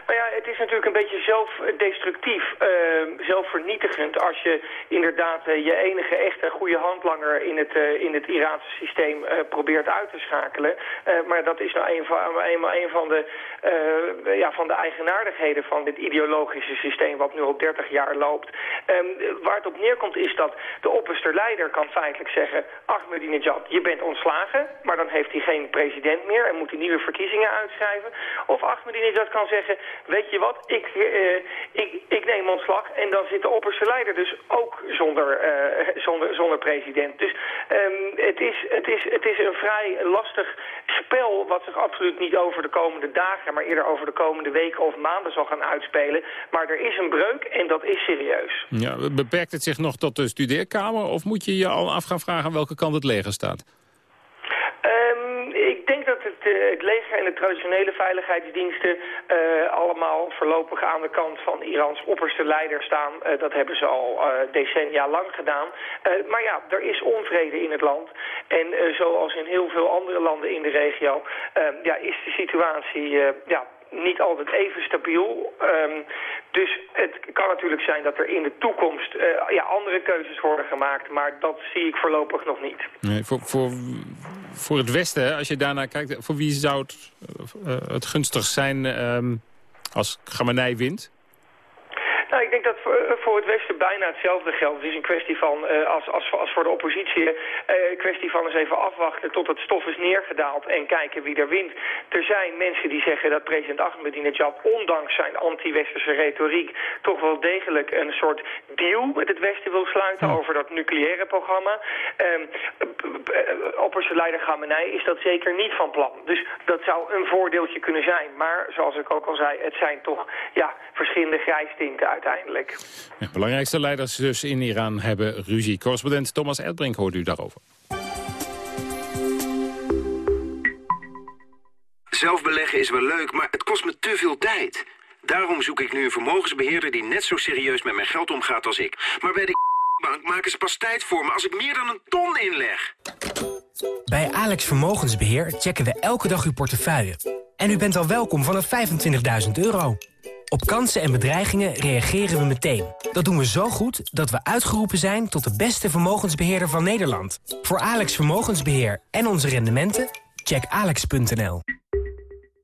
Speaker 21: Nou ja, het is natuurlijk een beetje zelfdestructief, uh, zelfvernietigend... als je inderdaad uh, je enige echte goede handlanger in het, uh, in het Iraanse systeem probeert uit te schakelen. maar dat is nou eenmaal een van de, ja, van de eigenaardigheden van dit ideologische systeem... wat nu al 30 jaar loopt. Um, waar het op neerkomt is dat de opperste leider kan feitelijk zeggen... Ahmadinejad, je bent ontslagen, maar dan heeft hij geen president meer... en moet hij nieuwe verkiezingen uitschrijven. Of Ahmadinejad kan zeggen weet je wat, ik, ik, ik neem ontslag en dan zit de opperste leider dus ook zonder, uh, zonder, zonder president. Dus um, het, is, het, is, het is een vrij lastig spel wat zich absoluut niet over de komende dagen, maar eerder over de komende weken of maanden zal gaan uitspelen. Maar er is een breuk en dat is serieus.
Speaker 9: Ja, beperkt het zich nog tot de studeerkamer of moet je je al af gaan vragen welke kant het leger staat?
Speaker 21: Het, uh, het leger en de traditionele veiligheidsdiensten uh, allemaal voorlopig aan de kant van Irans opperste leider staan. Uh, dat hebben ze al decennia lang gedaan. maar ja, er is onvrede in het land. En zoals in heel veel andere landen in de regio ja, is de situatie ja, niet altijd even stabiel. Um, dus het kan natuurlijk zijn dat er in de toekomst uh, ja, andere keuzes worden gemaakt. Maar dat zie ik voorlopig nog niet.
Speaker 9: Nee, voor, voor, voor het Westen, als je daarnaar kijkt... voor wie zou het, uh, het gunstig zijn um, als Gamenei wint?
Speaker 21: Nou, ik denk dat voor, voor het Westen bijna hetzelfde geldt. Het is een kwestie van, uh, als, als, als voor de oppositie, uh, een kwestie van eens even afwachten tot het stof is neergedaald en kijken wie er wint. Er zijn mensen die zeggen dat president Ahmadinejad, ondanks zijn anti-westerse retoriek, toch wel degelijk een soort deal met het Westen wil sluiten ja. over dat nucleaire programma. Um, opperste leider Khamenei is dat zeker niet van plan. Dus dat zou een voordeeltje kunnen zijn. Maar zoals ik ook al zei, het zijn toch ja, verschillende grijstinten uiteindelijk.
Speaker 9: Ja, belangrijkste leiders dus in Iran hebben ruzie. Correspondent Thomas Erdbrink hoort u daarover.
Speaker 22: Zelf beleggen is wel leuk, maar het kost me te veel tijd. Daarom zoek ik nu een vermogensbeheerder die net zo serieus met mijn geld omgaat als ik. Maar bij de bank maken ze pas tijd voor me als ik meer dan een ton inleg.
Speaker 23: Bij Alex Vermogensbeheer checken we elke dag uw portefeuille. En u bent al welkom vanaf 25.000 euro. Op kansen en bedreigingen reageren we meteen. Dat doen we zo goed dat we uitgeroepen zijn tot de beste vermogensbeheerder van Nederland. Voor Alex Vermogensbeheer en onze rendementen, check alex.nl.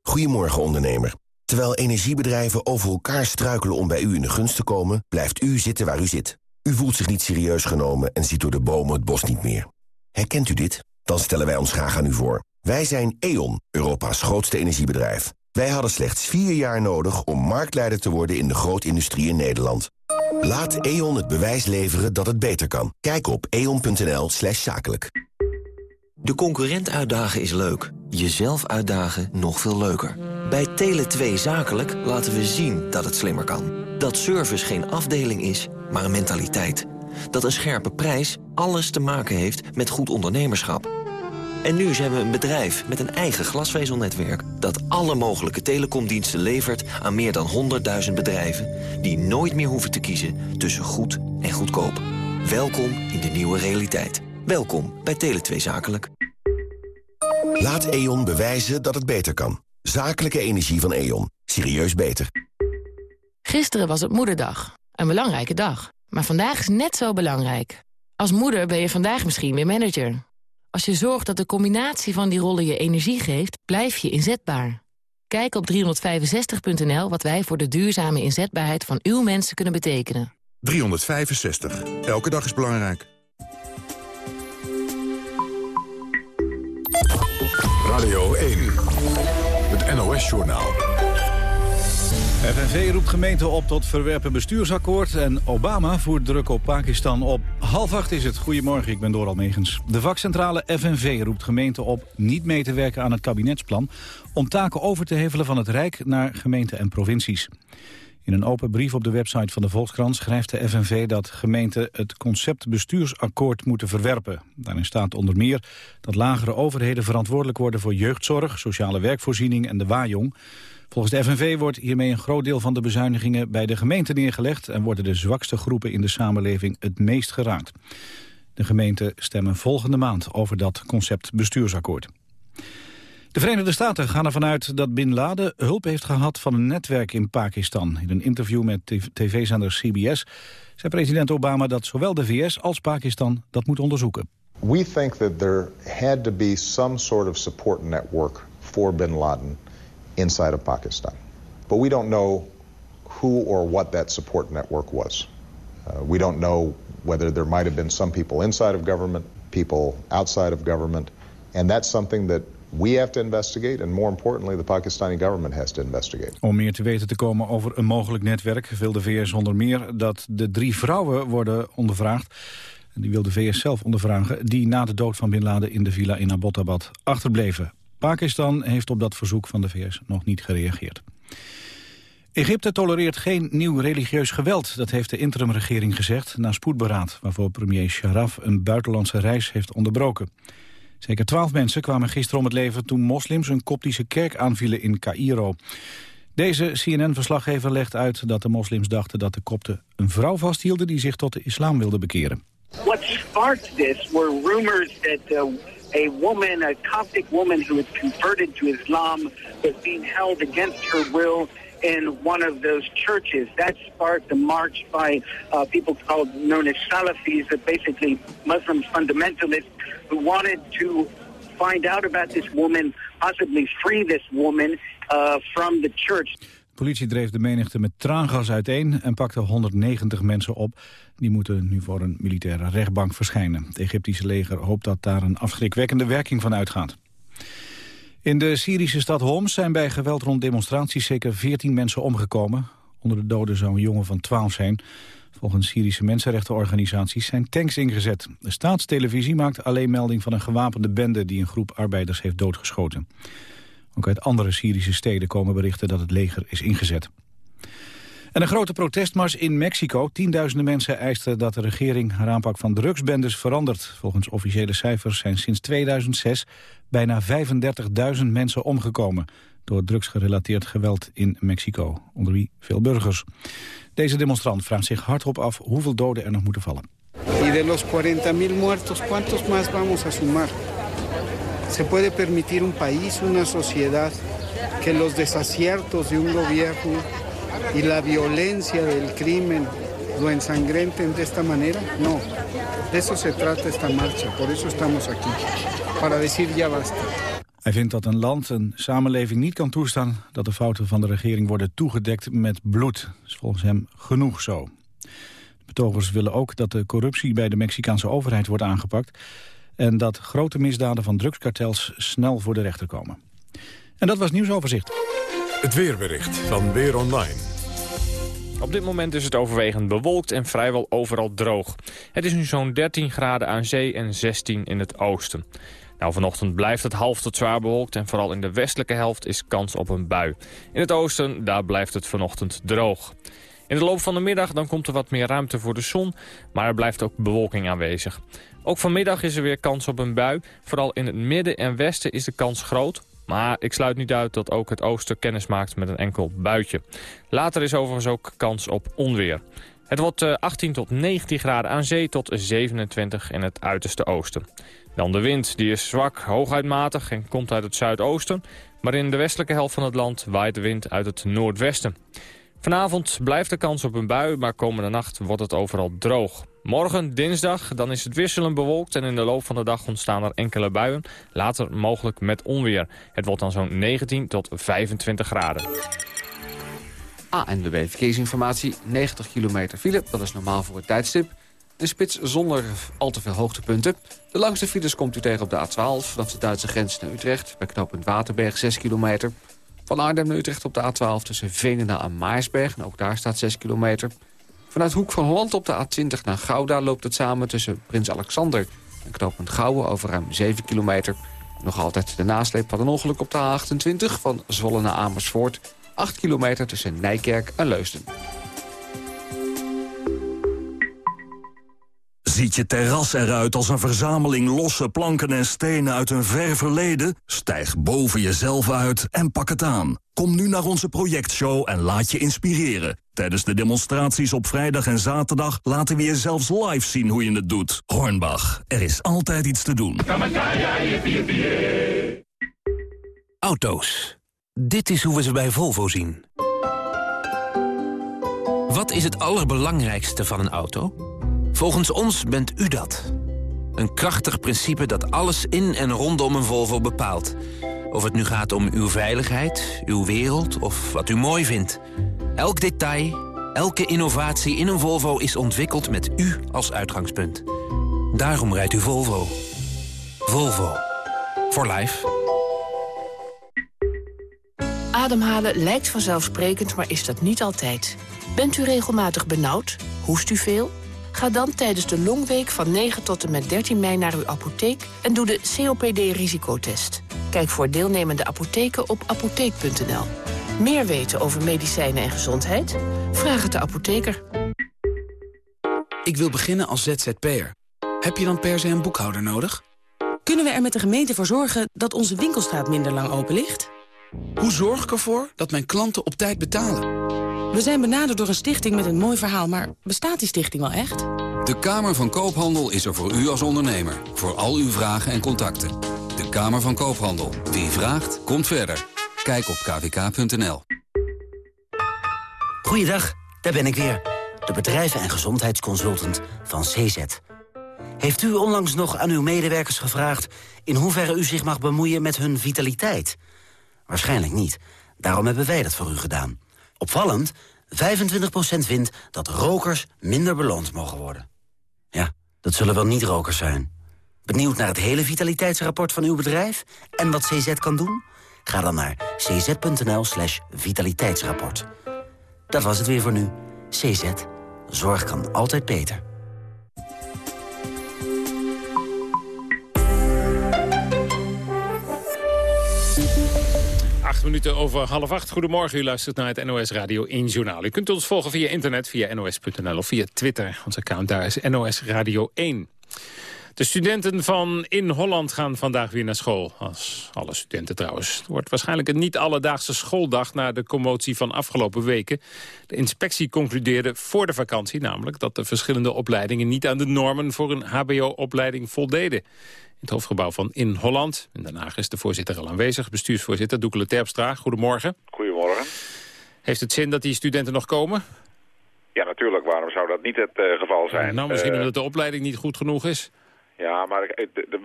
Speaker 24: Goedemorgen ondernemer. Terwijl energiebedrijven over elkaar struikelen om bij u in de gunst te komen... blijft u zitten waar u zit. U voelt zich niet serieus genomen en ziet door de bomen het bos niet meer. Herkent u dit? Dan stellen wij ons graag aan u voor. Wij zijn E.ON, Europa's grootste energiebedrijf. Wij hadden slechts vier jaar nodig om marktleider te worden in de grootindustrie in Nederland. Laat E.ON het bewijs leveren dat het beter kan. Kijk op eon.nl slash zakelijk.
Speaker 25: De concurrent uitdagen is leuk. Jezelf uitdagen nog veel leuker. Bij Tele2 Zakelijk laten we zien dat het slimmer kan. Dat service geen afdeling is, maar een mentaliteit. Dat een scherpe prijs alles te maken heeft met goed ondernemerschap. En nu zijn we een bedrijf met een eigen glasvezelnetwerk... dat alle mogelijke telecomdiensten levert aan meer dan 100.000 bedrijven... die nooit meer hoeven te kiezen tussen goed en goedkoop. Welkom in de nieuwe realiteit. Welkom bij Tele2 Zakelijk.
Speaker 24: Laat E.ON bewijzen dat het beter kan. Zakelijke energie van E.ON. Serieus beter.
Speaker 26: Gisteren was het moederdag. Een belangrijke dag. Maar vandaag is net zo belangrijk. Als moeder ben je vandaag misschien weer manager. Als je zorgt dat de combinatie van die rollen je energie geeft, blijf je inzetbaar. Kijk op 365.nl wat wij voor de duurzame inzetbaarheid van uw mensen kunnen betekenen.
Speaker 27: 365. Elke dag is belangrijk.
Speaker 1: Radio 1. Het NOS-journaal.
Speaker 2: FNV roept gemeenten op tot verwerpen bestuursakkoord... en Obama voert druk op Pakistan op. Half acht is het. Goedemorgen, ik ben Doral Megens. De vakcentrale FNV roept gemeenten op niet mee te werken aan het kabinetsplan... om taken over te hevelen van het Rijk naar gemeenten en provincies. In een open brief op de website van de Volkskrant schrijft de FNV dat gemeenten het concept bestuursakkoord moeten verwerpen. Daarin staat onder meer dat lagere overheden verantwoordelijk worden voor jeugdzorg, sociale werkvoorziening en de waaijong. Volgens de FNV wordt hiermee een groot deel van de bezuinigingen bij de gemeente neergelegd en worden de zwakste groepen in de samenleving het meest geraakt. De gemeenten stemmen volgende maand over dat concept bestuursakkoord. De Verenigde Staten gaan ervan uit dat Bin Laden hulp heeft gehad van een netwerk in Pakistan. In een interview met tv-zender CBS zei president Obama dat zowel de VS als Pakistan dat moet onderzoeken.
Speaker 28: We think that there had to be some sort of support network for Bin Laden inside of Pakistan. But we don't know who or what that support network was. Uh, we don't know whether there might have been some people inside of government, people outside of government, and that's something that we have to investigate, and more importantly, the Pakistani government has to investigate.
Speaker 2: Om meer te weten te komen over een mogelijk netwerk wil de VS onder meer dat de drie vrouwen worden ondervraagd. Die wil de VS zelf ondervragen, die na de dood van Bin Laden in de villa in Abbottabad achterbleven. Pakistan heeft op dat verzoek van de VS nog niet gereageerd. Egypte tolereert geen nieuw religieus geweld, dat heeft de interimregering gezegd na spoedberaad, waarvoor premier Sharaf een buitenlandse reis heeft onderbroken. Zeker twaalf mensen kwamen gisteren om het leven toen moslims een koptische kerk aanvielen in Cairo. Deze CNN-verslaggever legt uit dat de moslims dachten dat de kopten een vrouw vasthielden die zich tot de islam wilde bekeren.
Speaker 29: What sparked this were rumors that uh, a woman, a Coptic woman who had converted to Islam was being held against her will in one of those churches. That sparked a march by uh, people called known as Salafis, that basically Muslim fundamentalists who wanted to find out about this woman, possibly free this woman uh, from the church.
Speaker 2: Politie dreef de menigte met traangas uiteen en pakte 190 mensen op. Die moeten nu voor een militaire rechtbank verschijnen. Het Egyptische leger hoopt dat daar een afschrikwekkende werking van uitgaat. In de Syrische stad Homs zijn bij geweld rond demonstraties zeker 14 mensen omgekomen. Onder de doden zou een jongen van 12 zijn. Volgens Syrische mensenrechtenorganisaties zijn tanks ingezet. De staatstelevisie maakt alleen melding van een gewapende bende... die een groep arbeiders heeft doodgeschoten. Ook uit andere Syrische steden komen berichten dat het leger is ingezet. En een grote protestmars in Mexico. Tienduizenden mensen eisten dat de regering haar aanpak van drugsbendes verandert. Volgens officiële cijfers zijn sinds 2006 bijna 35.000 mensen omgekomen... door drugsgerelateerd geweld in Mexico, onder wie veel burgers. Deze demonstrant vraagt zich hardop af hoeveel doden er nog moeten vallen.
Speaker 30: Y de los 40.000 muertos, ¿cuántos más vamos a sumar? ¿Se puede permitir un país, una sociedad, que los desaciertos de un gobierno y la violencia del crimen lo ensangrenten de esta manera? No. De eso se trata esta marcha. Por eso estamos aquí. Para decir ya basta.
Speaker 2: Hij vindt dat een land, een samenleving niet kan toestaan... dat de fouten van de regering worden toegedekt met bloed. Dat is volgens hem genoeg zo. De betogers willen ook dat de corruptie bij de Mexicaanse overheid wordt aangepakt... en dat grote misdaden van drugskartels snel voor de rechter komen. En dat was nieuwsoverzicht.
Speaker 1: Het weerbericht van Weer Online.
Speaker 31: Op dit moment is het overwegend bewolkt en vrijwel overal droog. Het is nu zo'n 13 graden aan zee en 16 in het oosten. Nou, vanochtend blijft het half tot zwaar bewolkt en vooral in de westelijke helft is kans op een bui. In het oosten, daar blijft het vanochtend droog. In de loop van de middag dan komt er wat meer ruimte voor de zon, maar er blijft ook bewolking aanwezig. Ook vanmiddag is er weer kans op een bui. Vooral in het midden en westen is de kans groot. Maar ik sluit niet uit dat ook het oosten kennis maakt met een enkel buitje. Later is overigens ook kans op onweer. Het wordt 18 tot 19 graden aan zee tot 27 in het uiterste oosten. Dan de wind, die is zwak, hooguit matig en komt uit het zuidoosten. Maar in de westelijke helft van het land waait de wind uit het noordwesten. Vanavond blijft de kans op een bui, maar komende nacht wordt het overal droog. Morgen, dinsdag, dan is het wisselend bewolkt en in de loop van de dag ontstaan er enkele buien. Later mogelijk met onweer. Het wordt dan zo'n 19 tot 25 graden.
Speaker 3: ANWB Verkeersinformatie, 90 kilometer file, dat is normaal voor het tijdstip. Een spits zonder al te veel hoogtepunten. De langste files komt u tegen op de A12, vanaf de Duitse grens naar Utrecht... bij knooppunt Waterberg 6 kilometer. Van Arnhem naar Utrecht op de A12 tussen Veenendaal en Maarsberg. En ook daar staat 6 kilometer. Vanuit Hoek van Holland op de A20 naar Gouda loopt het samen tussen Prins Alexander en knooppunt Gouwen over ruim 7 kilometer. Nog altijd de nasleep van een ongeluk op de A28 van Zwolle naar Amersfoort. 8 kilometer tussen Nijkerk en Leusden.
Speaker 32: Ziet je terras eruit als een verzameling losse planken en stenen uit een ver verleden? Stijg boven jezelf uit en pak het aan. Kom nu naar onze projectshow en laat je inspireren. Tijdens de demonstraties op vrijdag en zaterdag laten we je zelfs live zien hoe je het doet. Hornbach, er is altijd iets te doen.
Speaker 33: Auto's. Dit is hoe we ze bij Volvo zien. Wat is het allerbelangrijkste van een auto? Volgens ons bent u dat. Een krachtig principe dat alles in en rondom een Volvo bepaalt. Of het nu gaat om uw veiligheid, uw wereld of wat u mooi vindt. Elk detail, elke innovatie in een Volvo is ontwikkeld met u als uitgangspunt. Daarom rijdt u Volvo. Volvo. For life.
Speaker 26: Ademhalen lijkt vanzelfsprekend, maar is dat niet altijd. Bent u regelmatig benauwd? Hoest u veel? Ga dan tijdens de Longweek van 9 tot en met 13 mei naar uw apotheek... en doe de COPD-risicotest. Kijk voor deelnemende apotheken op apotheek.nl. Meer weten over medicijnen en gezondheid? Vraag het de apotheker.
Speaker 34: Ik wil beginnen als ZZP'er. Heb je dan per se een boekhouder nodig?
Speaker 35: Kunnen we er met de gemeente voor zorgen dat onze winkelstraat minder lang open ligt?
Speaker 34: Hoe zorg ik ervoor dat mijn klanten op tijd betalen?
Speaker 35: We zijn benaderd door een stichting met een mooi verhaal, maar bestaat die stichting wel echt?
Speaker 36: De Kamer van Koophandel is er voor u als ondernemer. Voor al uw vragen en contacten. De Kamer van Koophandel. Wie vraagt, komt verder. Kijk op kvk.nl.
Speaker 37: Goeiedag, daar ben ik weer. De bedrijven- en gezondheidsconsultant van CZ. Heeft u onlangs nog aan uw medewerkers gevraagd... in hoeverre u zich mag bemoeien met hun vitaliteit? Waarschijnlijk niet. Daarom hebben wij dat voor u gedaan. Opvallend, 25% vindt dat rokers minder beloond mogen worden. Ja, dat zullen wel niet-rokers zijn. Benieuwd naar het hele vitaliteitsrapport van uw bedrijf en wat CZ kan doen? Ga dan naar cz.nl slash vitaliteitsrapport. Dat was het weer voor nu. CZ. Zorg kan altijd beter.
Speaker 9: Minuten over half acht. Goedemorgen, u luistert naar het NOS Radio 1 Journaal. U kunt ons volgen via internet, via nos.nl of via Twitter. Ons account daar is NOS Radio 1. De studenten van In Holland gaan vandaag weer naar school. Als alle studenten trouwens. Het wordt waarschijnlijk een niet-alledaagse schooldag... na de commotie van afgelopen weken. De inspectie concludeerde voor de vakantie namelijk... dat de verschillende opleidingen niet aan de normen... voor een hbo-opleiding voldeden. Het hoofdgebouw van In Holland. In Den Haag is de voorzitter al aanwezig. Bestuursvoorzitter Doekele Terpstra. Goedemorgen.
Speaker 38: Goedemorgen.
Speaker 9: Heeft het zin dat die studenten nog komen?
Speaker 38: Ja, natuurlijk. Waarom zou dat niet het uh, geval zijn?
Speaker 9: Nou, misschien
Speaker 38: uh,
Speaker 9: omdat de opleiding niet goed genoeg is?
Speaker 38: Ja, maar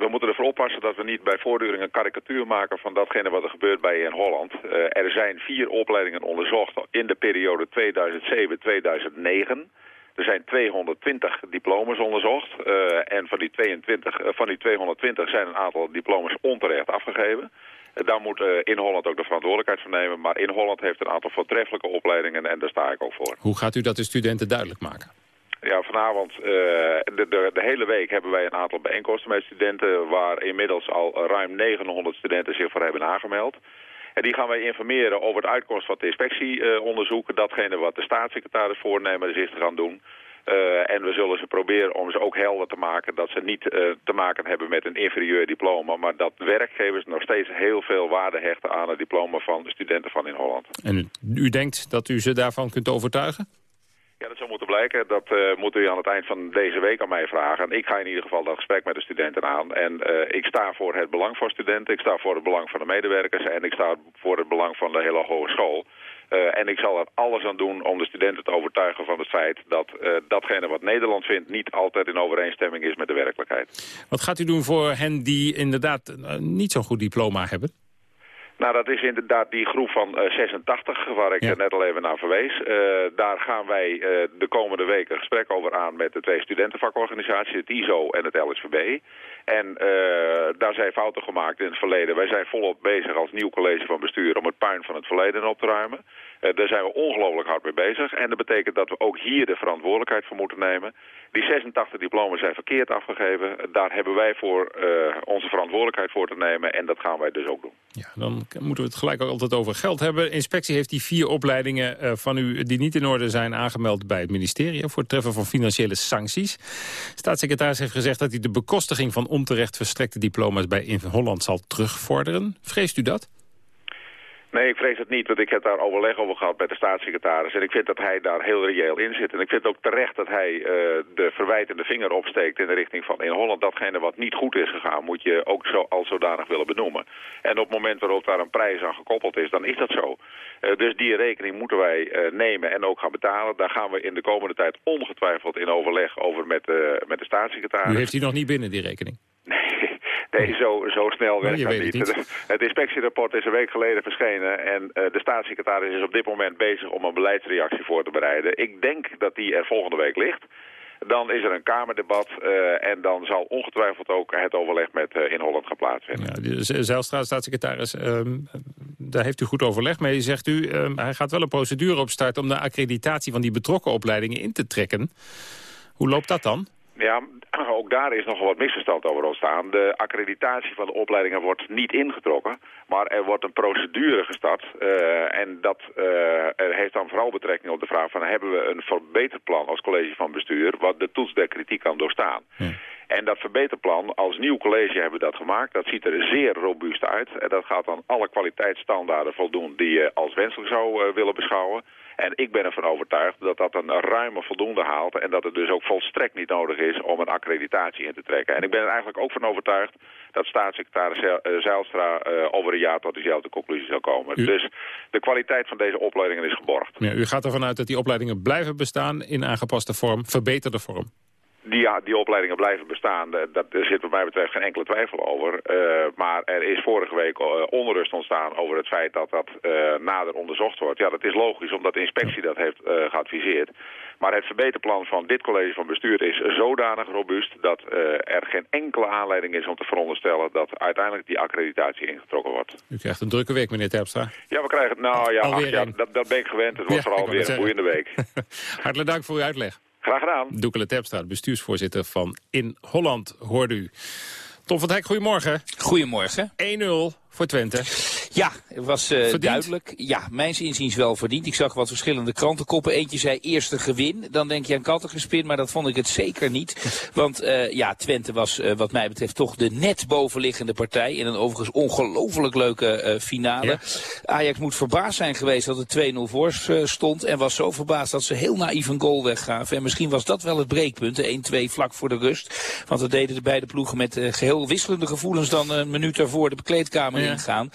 Speaker 38: we moeten ervoor oppassen dat we niet bij voortduring een karikatuur maken van datgene wat er gebeurt bij in Holland. Uh, er zijn vier opleidingen onderzocht in de periode 2007-2009. Er zijn 220 diplomas onderzocht uh, en van die, 22, uh, van die 220 zijn een aantal diplomas onterecht afgegeven. Uh, daar moet in Holland ook de verantwoordelijkheid van nemen. Maar in Holland heeft een aantal voortreffelijke opleidingen en daar sta ik ook voor.
Speaker 9: Hoe gaat u dat de studenten duidelijk maken?
Speaker 38: Ja, vanavond, de, de, de, hele week hebben wij een aantal bijeenkomsten met studenten... waar inmiddels al ruim 900 studenten zich voor hebben aangemeld. En die gaan wij informeren over het uitkomst van het inspectieonderzoek. Uh, datgene wat de staatssecretaris voornemens is te gaan doen. Uh, en we zullen ze proberen om ze ook helder te maken dat ze niet uh, te maken hebben met een inferieur diploma. Maar dat werkgevers nog steeds heel veel waarde hechten aan het diploma van de studenten van in Holland.
Speaker 9: En u denkt dat u ze daarvan kunt overtuigen?
Speaker 38: Ja, dat zou moeten blijken. Dat uh, moet u aan het eind van deze week aan mij vragen. Ik ga in ieder geval dat gesprek met de studenten aan. En uh, ik sta voor het belang van studenten, ik sta voor het belang van de medewerkers... en ik sta voor het belang van de hele hogeschool. Uh, en ik zal er alles aan doen om de studenten te overtuigen van het feit... dat datgene wat Nederland vindt niet altijd in overeenstemming is met de werkelijkheid.
Speaker 9: Wat gaat u doen voor hen die inderdaad niet zo'n goed diploma hebben?
Speaker 38: Nou, dat is inderdaad die groep van uh, 86, waar ik ja. net al even naar verwees. Uh, daar gaan wij uh, de komende weken gesprek over aan met de twee studentenvakorganisaties, het ISO en het LSVB. En daar zijn fouten gemaakt in het verleden. Wij zijn volop bezig als nieuw college van bestuur om het puin van het verleden op te ruimen. daar zijn we ongelooflijk hard mee bezig. En dat betekent dat we ook hier de verantwoordelijkheid voor moeten nemen. Die 86 diploma's zijn verkeerd afgegeven. Daar hebben wij voor onze verantwoordelijkheid voor te nemen. En dat gaan wij dus ook doen.
Speaker 9: Ja, dan moeten we het gelijk ook altijd over geld hebben. Inspectie heeft die vier opleidingen uh, van u die niet in orde zijn aangemeld bij het ministerie voor het treffen van financiële sancties. Staatssecretaris heeft gezegd dat hij de bekostiging van onterecht verstrekte diploma's bij in Holland zal terugvorderen. Vreest u dat?
Speaker 38: Nee, ik vrees het niet, want ik heb daar overleg over gehad met de staatssecretaris. En ik vind dat hij daar heel reëel in zit. En ik vind ook terecht dat hij uh, de verwijtende vinger opsteekt in de richting van... in Holland datgene wat niet goed is gegaan, moet je ook zo, als zodanig willen benoemen. En op het moment waarop daar een prijs aan gekoppeld is, dan is dat zo. Uh, dus die rekening moeten wij uh, nemen en ook gaan betalen. Daar gaan we in de komende tijd ongetwijfeld in overleg over met, met de staatssecretaris.
Speaker 9: U heeft die nog niet binnen, die rekening?
Speaker 38: Nee, Nee, zo, zo snel werkt dat niet.
Speaker 9: niet.
Speaker 38: Het inspectierapport is een week geleden verschenen en uh, de staatssecretaris is op dit moment bezig om een beleidsreactie voor te bereiden. Ik denk dat die er volgende week ligt. Dan is er een Kamerdebat uh, en dan zal ongetwijfeld ook het overleg met uh, in Holland gaan plaatsvinden.
Speaker 9: Ja, de Zijlstra, staatssecretaris, um, daar heeft u goed overleg mee. Zegt u, um, hij gaat wel een procedure opstarten om de accreditatie van die betrokken opleidingen in te trekken. Hoe loopt dat dan?
Speaker 38: Ja, ook daar is nogal wat misverstand over ontstaan. De accreditatie van de opleidingen wordt niet ingetrokken, maar er wordt een procedure gestart. Uh, en dat uh, heeft dan vooral betrekking op de vraag van hebben we een verbeterplan als college van bestuur wat de toets der kritiek kan doorstaan. Ja. En dat verbeterplan, als nieuw college hebben we dat gemaakt. Dat ziet er zeer robuust uit. En dat gaat dan alle kwaliteitsstandaarden voldoen die je als wenselijk zou uh, willen beschouwen. En ik ben ervan overtuigd dat dat een ruime voldoende haalt... en dat het dus ook volstrekt niet nodig is om een accreditatie in te trekken. En ik ben er eigenlijk ook van overtuigd dat staatssecretaris Zijlstra uh, over een jaar tot dezelfde conclusie zal komen. U... Dus de kwaliteit van deze opleidingen is geborgd.
Speaker 9: Ja, u gaat ervan uit dat die opleidingen blijven bestaan in aangepaste vorm, verbeterde vorm?
Speaker 38: Die, ja, die opleidingen blijven bestaan. Dat, er zit wat mij betreft geen enkele twijfel over. Uh, maar er is vorige week uh, onrust ontstaan over het feit dat dat uh, nader onderzocht wordt. Ja, dat is logisch, omdat de inspectie dat heeft geadviseerd. Maar het verbeterplan van dit college van bestuur is zodanig robuust... dat er geen enkele aanleiding is om te veronderstellen... dat uiteindelijk die accreditatie ingetrokken wordt.
Speaker 9: U krijgt een drukke week, meneer Terpstra.
Speaker 38: Ja, we krijgen... Nou ja, ach, ja dat, dat ben ik gewend. Het wordt ja, vooral weer een boeiende week.
Speaker 9: Hartelijk dank voor uw uitleg.
Speaker 38: Graag gedaan.
Speaker 9: Doekele Terpstra, bestuursvoorzitter van In Holland, hoorde u. Tom van Hek, goedemorgen.
Speaker 39: Goedemorgen.
Speaker 9: 1-0 voor Twente.
Speaker 39: Ja, het was uh, duidelijk. Ja, mijn inziens wel verdiend. Ik zag wat verschillende krantenkoppen. Eentje zei eerste gewin. Dan denk je aan kattengespin, maar dat vond ik het zeker niet. Want uh, ja, Twente was uh, wat mij betreft toch de net bovenliggende partij. In een overigens ongelooflijk leuke finale. Ja. Ajax moet verbaasd zijn geweest dat het 2-0 voor stond. En was zo verbaasd dat ze heel naïef een goal weggaven. En misschien was dat wel het breekpunt. De 1-2 vlak voor de rust. Want dat deden de beide ploegen met geheel wisselende gevoelens dan een minuut daarvoor de bekleedkamer ja. ingaan.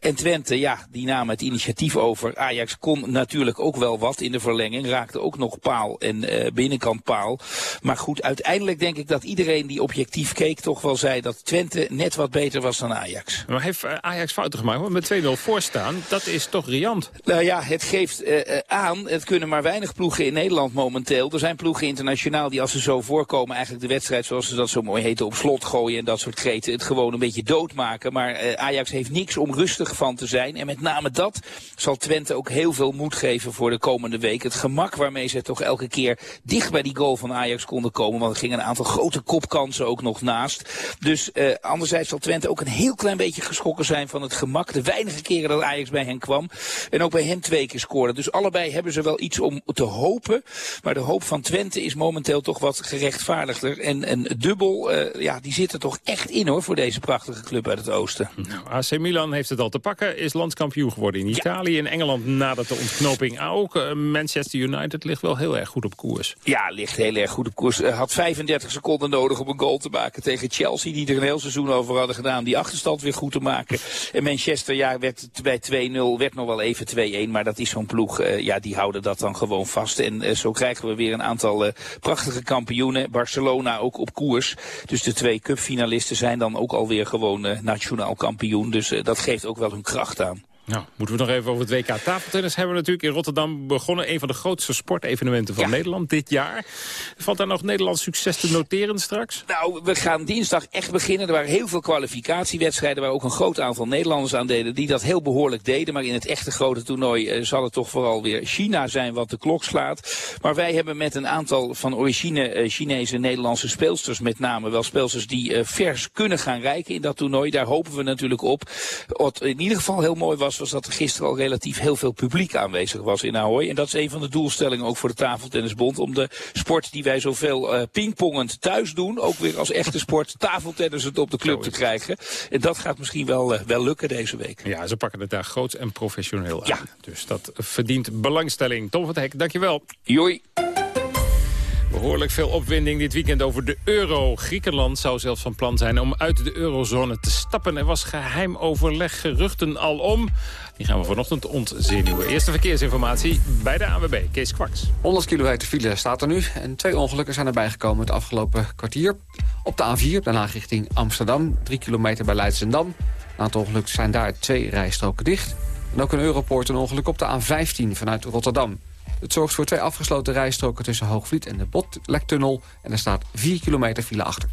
Speaker 39: En Twente, ja, die namen het initiatief over. Ajax kon natuurlijk ook wel wat in de verlenging. Raakte ook nog paal en uh, binnenkant paal. Maar goed, uiteindelijk denk ik dat iedereen die objectief keek toch wel zei dat Twente net wat beter was dan Ajax.
Speaker 9: Maar heeft Ajax fouten gemaakt? Want met 2-0 voorstaan, dat is toch riant?
Speaker 39: Nou ja, het geeft uh, aan, het kunnen maar weinig ploegen in Nederland momenteel. Er zijn ploegen internationaal die als ze zo voorkomen eigenlijk de wedstrijd zoals ze dat zo mooi heten op slot gooien en dat soort kreten. Het gewoon een beetje doodmaken. Maar uh, Ajax heeft niks om rustig van te zijn. En met name dat zal Twente ook heel veel moed geven voor de komende week. Het gemak waarmee ze toch elke keer dicht bij die goal van Ajax konden komen. Want er gingen een aantal grote kopkansen ook nog naast. Dus uh, anderzijds zal Twente ook een heel klein beetje geschrokken zijn van het gemak. De weinige keren dat Ajax bij hen kwam. En ook bij hen twee keer scoorde. Dus allebei hebben ze wel iets om te hopen. Maar de hoop van Twente is momenteel toch wat gerechtvaardigder. En een dubbel, uh, ja, die zit er toch echt in hoor voor deze prachtige club uit het oosten.
Speaker 9: Nou, AC Milan heeft het al te pakken is landskampioen geworden in Italië. In Engeland nadat de ontknoping ook. Uh, Manchester United ligt wel heel erg goed op koers.
Speaker 39: Ja, ligt heel erg goed op koers. Uh, had 35 seconden nodig om een goal te maken tegen Chelsea. Die er een heel seizoen over hadden gedaan. Die achterstand weer goed te maken. En Manchester ja, werd bij 2-0, werd nog wel even 2-1. Maar dat is zo'n ploeg, uh, ja, die houden dat dan gewoon vast. En zo krijgen we weer een aantal prachtige kampioenen. Barcelona ook op koers. Dus de twee cupfinalisten zijn dan ook alweer gewoon nationaal kampioen. Dus dat geeft ook wel hun kracht aan.
Speaker 9: Nou, moeten we nog even over het WK tafeltennis hebben. We natuurlijk in Rotterdam begonnen. Een van de grootste sportevenementen van Nederland dit jaar. Valt daar nog Nederlands succes te noteren straks?
Speaker 39: Nou, we gaan dinsdag echt beginnen. Er waren heel veel kwalificatiewedstrijden... waar ook een groot aantal Nederlanders aan deden... die dat heel behoorlijk deden. Maar in het echte grote toernooi uh, zal het toch vooral weer China zijn wat de klok slaat. Maar wij hebben met een aantal van origine uh, Chinese Nederlandse speelsters... met name wel speelsters die uh, vers kunnen gaan rijken in dat toernooi. Daar hopen we natuurlijk op. Wat in ieder geval heel mooi was was dat er gisteren al relatief heel veel publiek aanwezig was in Ahoy. En dat is een van de doelstellingen ook voor de Tafeltennisbond. Om de sport die wij zoveel uh, pingpongend thuis doen, ook weer als echte sport tafeltennis het op de club te krijgen. En dat gaat misschien wel, uh, wel lukken deze week.
Speaker 9: Ja, ze pakken het daar groot en professioneel aan. Ja. Dus dat verdient belangstelling. Tom van het Hek, dankjewel.
Speaker 39: Joi.
Speaker 9: Behoorlijk veel opwinding dit weekend over de euro. Griekenland zou zelfs van plan zijn om uit de eurozone te stappen. Er was geheim overleg, geruchten al om. Die gaan we vanochtend ontzenuwen. Eerste verkeersinformatie bij de AWB, Kees Kwaks.
Speaker 3: 100 kilometer file staat er nu. En twee ongelukken zijn erbij gekomen het afgelopen kwartier. Op de A4, daarna richting Amsterdam. 3 kilometer bij Leidsendam. Een aantal ongelukken zijn daar twee rijstroken dicht. En ook een Europoort een ongeluk op de A15 vanuit Rotterdam. Het zorgt voor twee afgesloten rijstroken tussen Hoogvliet en de Botlektunnel. En er staat 4 kilometer file achter.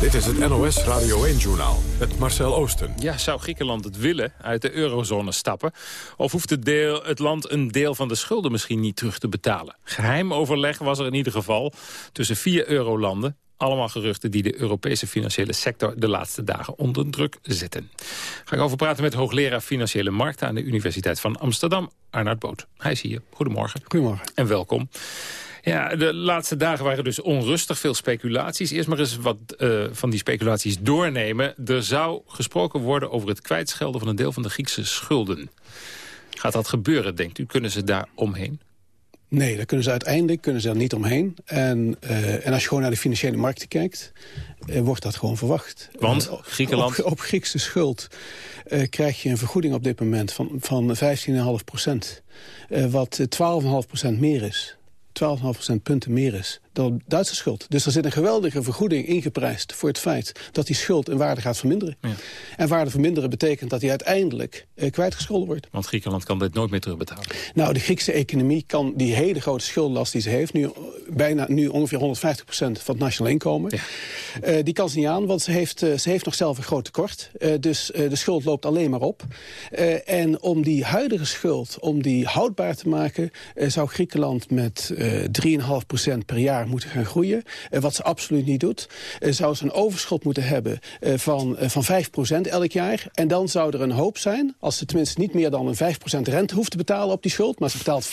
Speaker 1: Dit is het NOS Radio 1-journaal met Marcel Oosten.
Speaker 9: Ja, zou Griekenland het willen uit de eurozone stappen? Of hoeft het, deel, het land een deel van de schulden misschien niet terug te betalen? Geheim overleg was er in ieder geval tussen vier eurolanden allemaal geruchten die de Europese financiële sector de laatste dagen onder druk zetten. Ga ik over praten met hoogleraar Financiële Markten aan de Universiteit van Amsterdam, Arnoud Boot. Hij is hier. Goedemorgen.
Speaker 40: Goedemorgen.
Speaker 9: En welkom. Ja, de laatste dagen waren dus onrustig, veel speculaties. Eerst maar eens wat uh, van die speculaties doornemen. Er zou gesproken worden over het kwijtschelden van een deel van de Griekse schulden. Gaat dat gebeuren, denkt u? Kunnen ze daar omheen?
Speaker 40: Nee, daar kunnen ze uiteindelijk kunnen ze er niet omheen. En, uh, en als je gewoon naar de financiële markten kijkt, uh, wordt dat gewoon verwacht.
Speaker 9: Want Griekenland?
Speaker 40: Op, op Griekse schuld uh, krijg je een vergoeding op dit moment van, van 15,5 procent. wat 12,5 procent meer is. 12,5% punten meer is dan Duitse schuld. Dus er zit een geweldige vergoeding ingeprijsd voor het feit dat die schuld in waarde gaat verminderen. Ja. En waarde verminderen betekent dat hij uiteindelijk eh, kwijtgescholden wordt.
Speaker 9: Want Griekenland kan dit nooit meer terugbetalen.
Speaker 40: Nou, de Griekse economie kan die hele grote schuldenlast die ze heeft, nu bijna nu ongeveer 150% van het nationaal inkomen, ja. uh, die kan ze niet aan, want ze heeft, uh, ze heeft nog zelf een groot tekort. Uh, dus de schuld loopt alleen maar op. en om die huidige schuld, om die houdbaar te maken, zou Griekenland met 3,5% per jaar moeten gaan groeien. Uh, wat ze absoluut niet doet. Uh, zou ze een overschot moeten hebben uh, van, van 5% elk jaar. En dan zou er een hoop zijn, als ze tenminste niet meer dan een 5% rente hoeft te betalen op die schuld. Maar ze betaalt 15%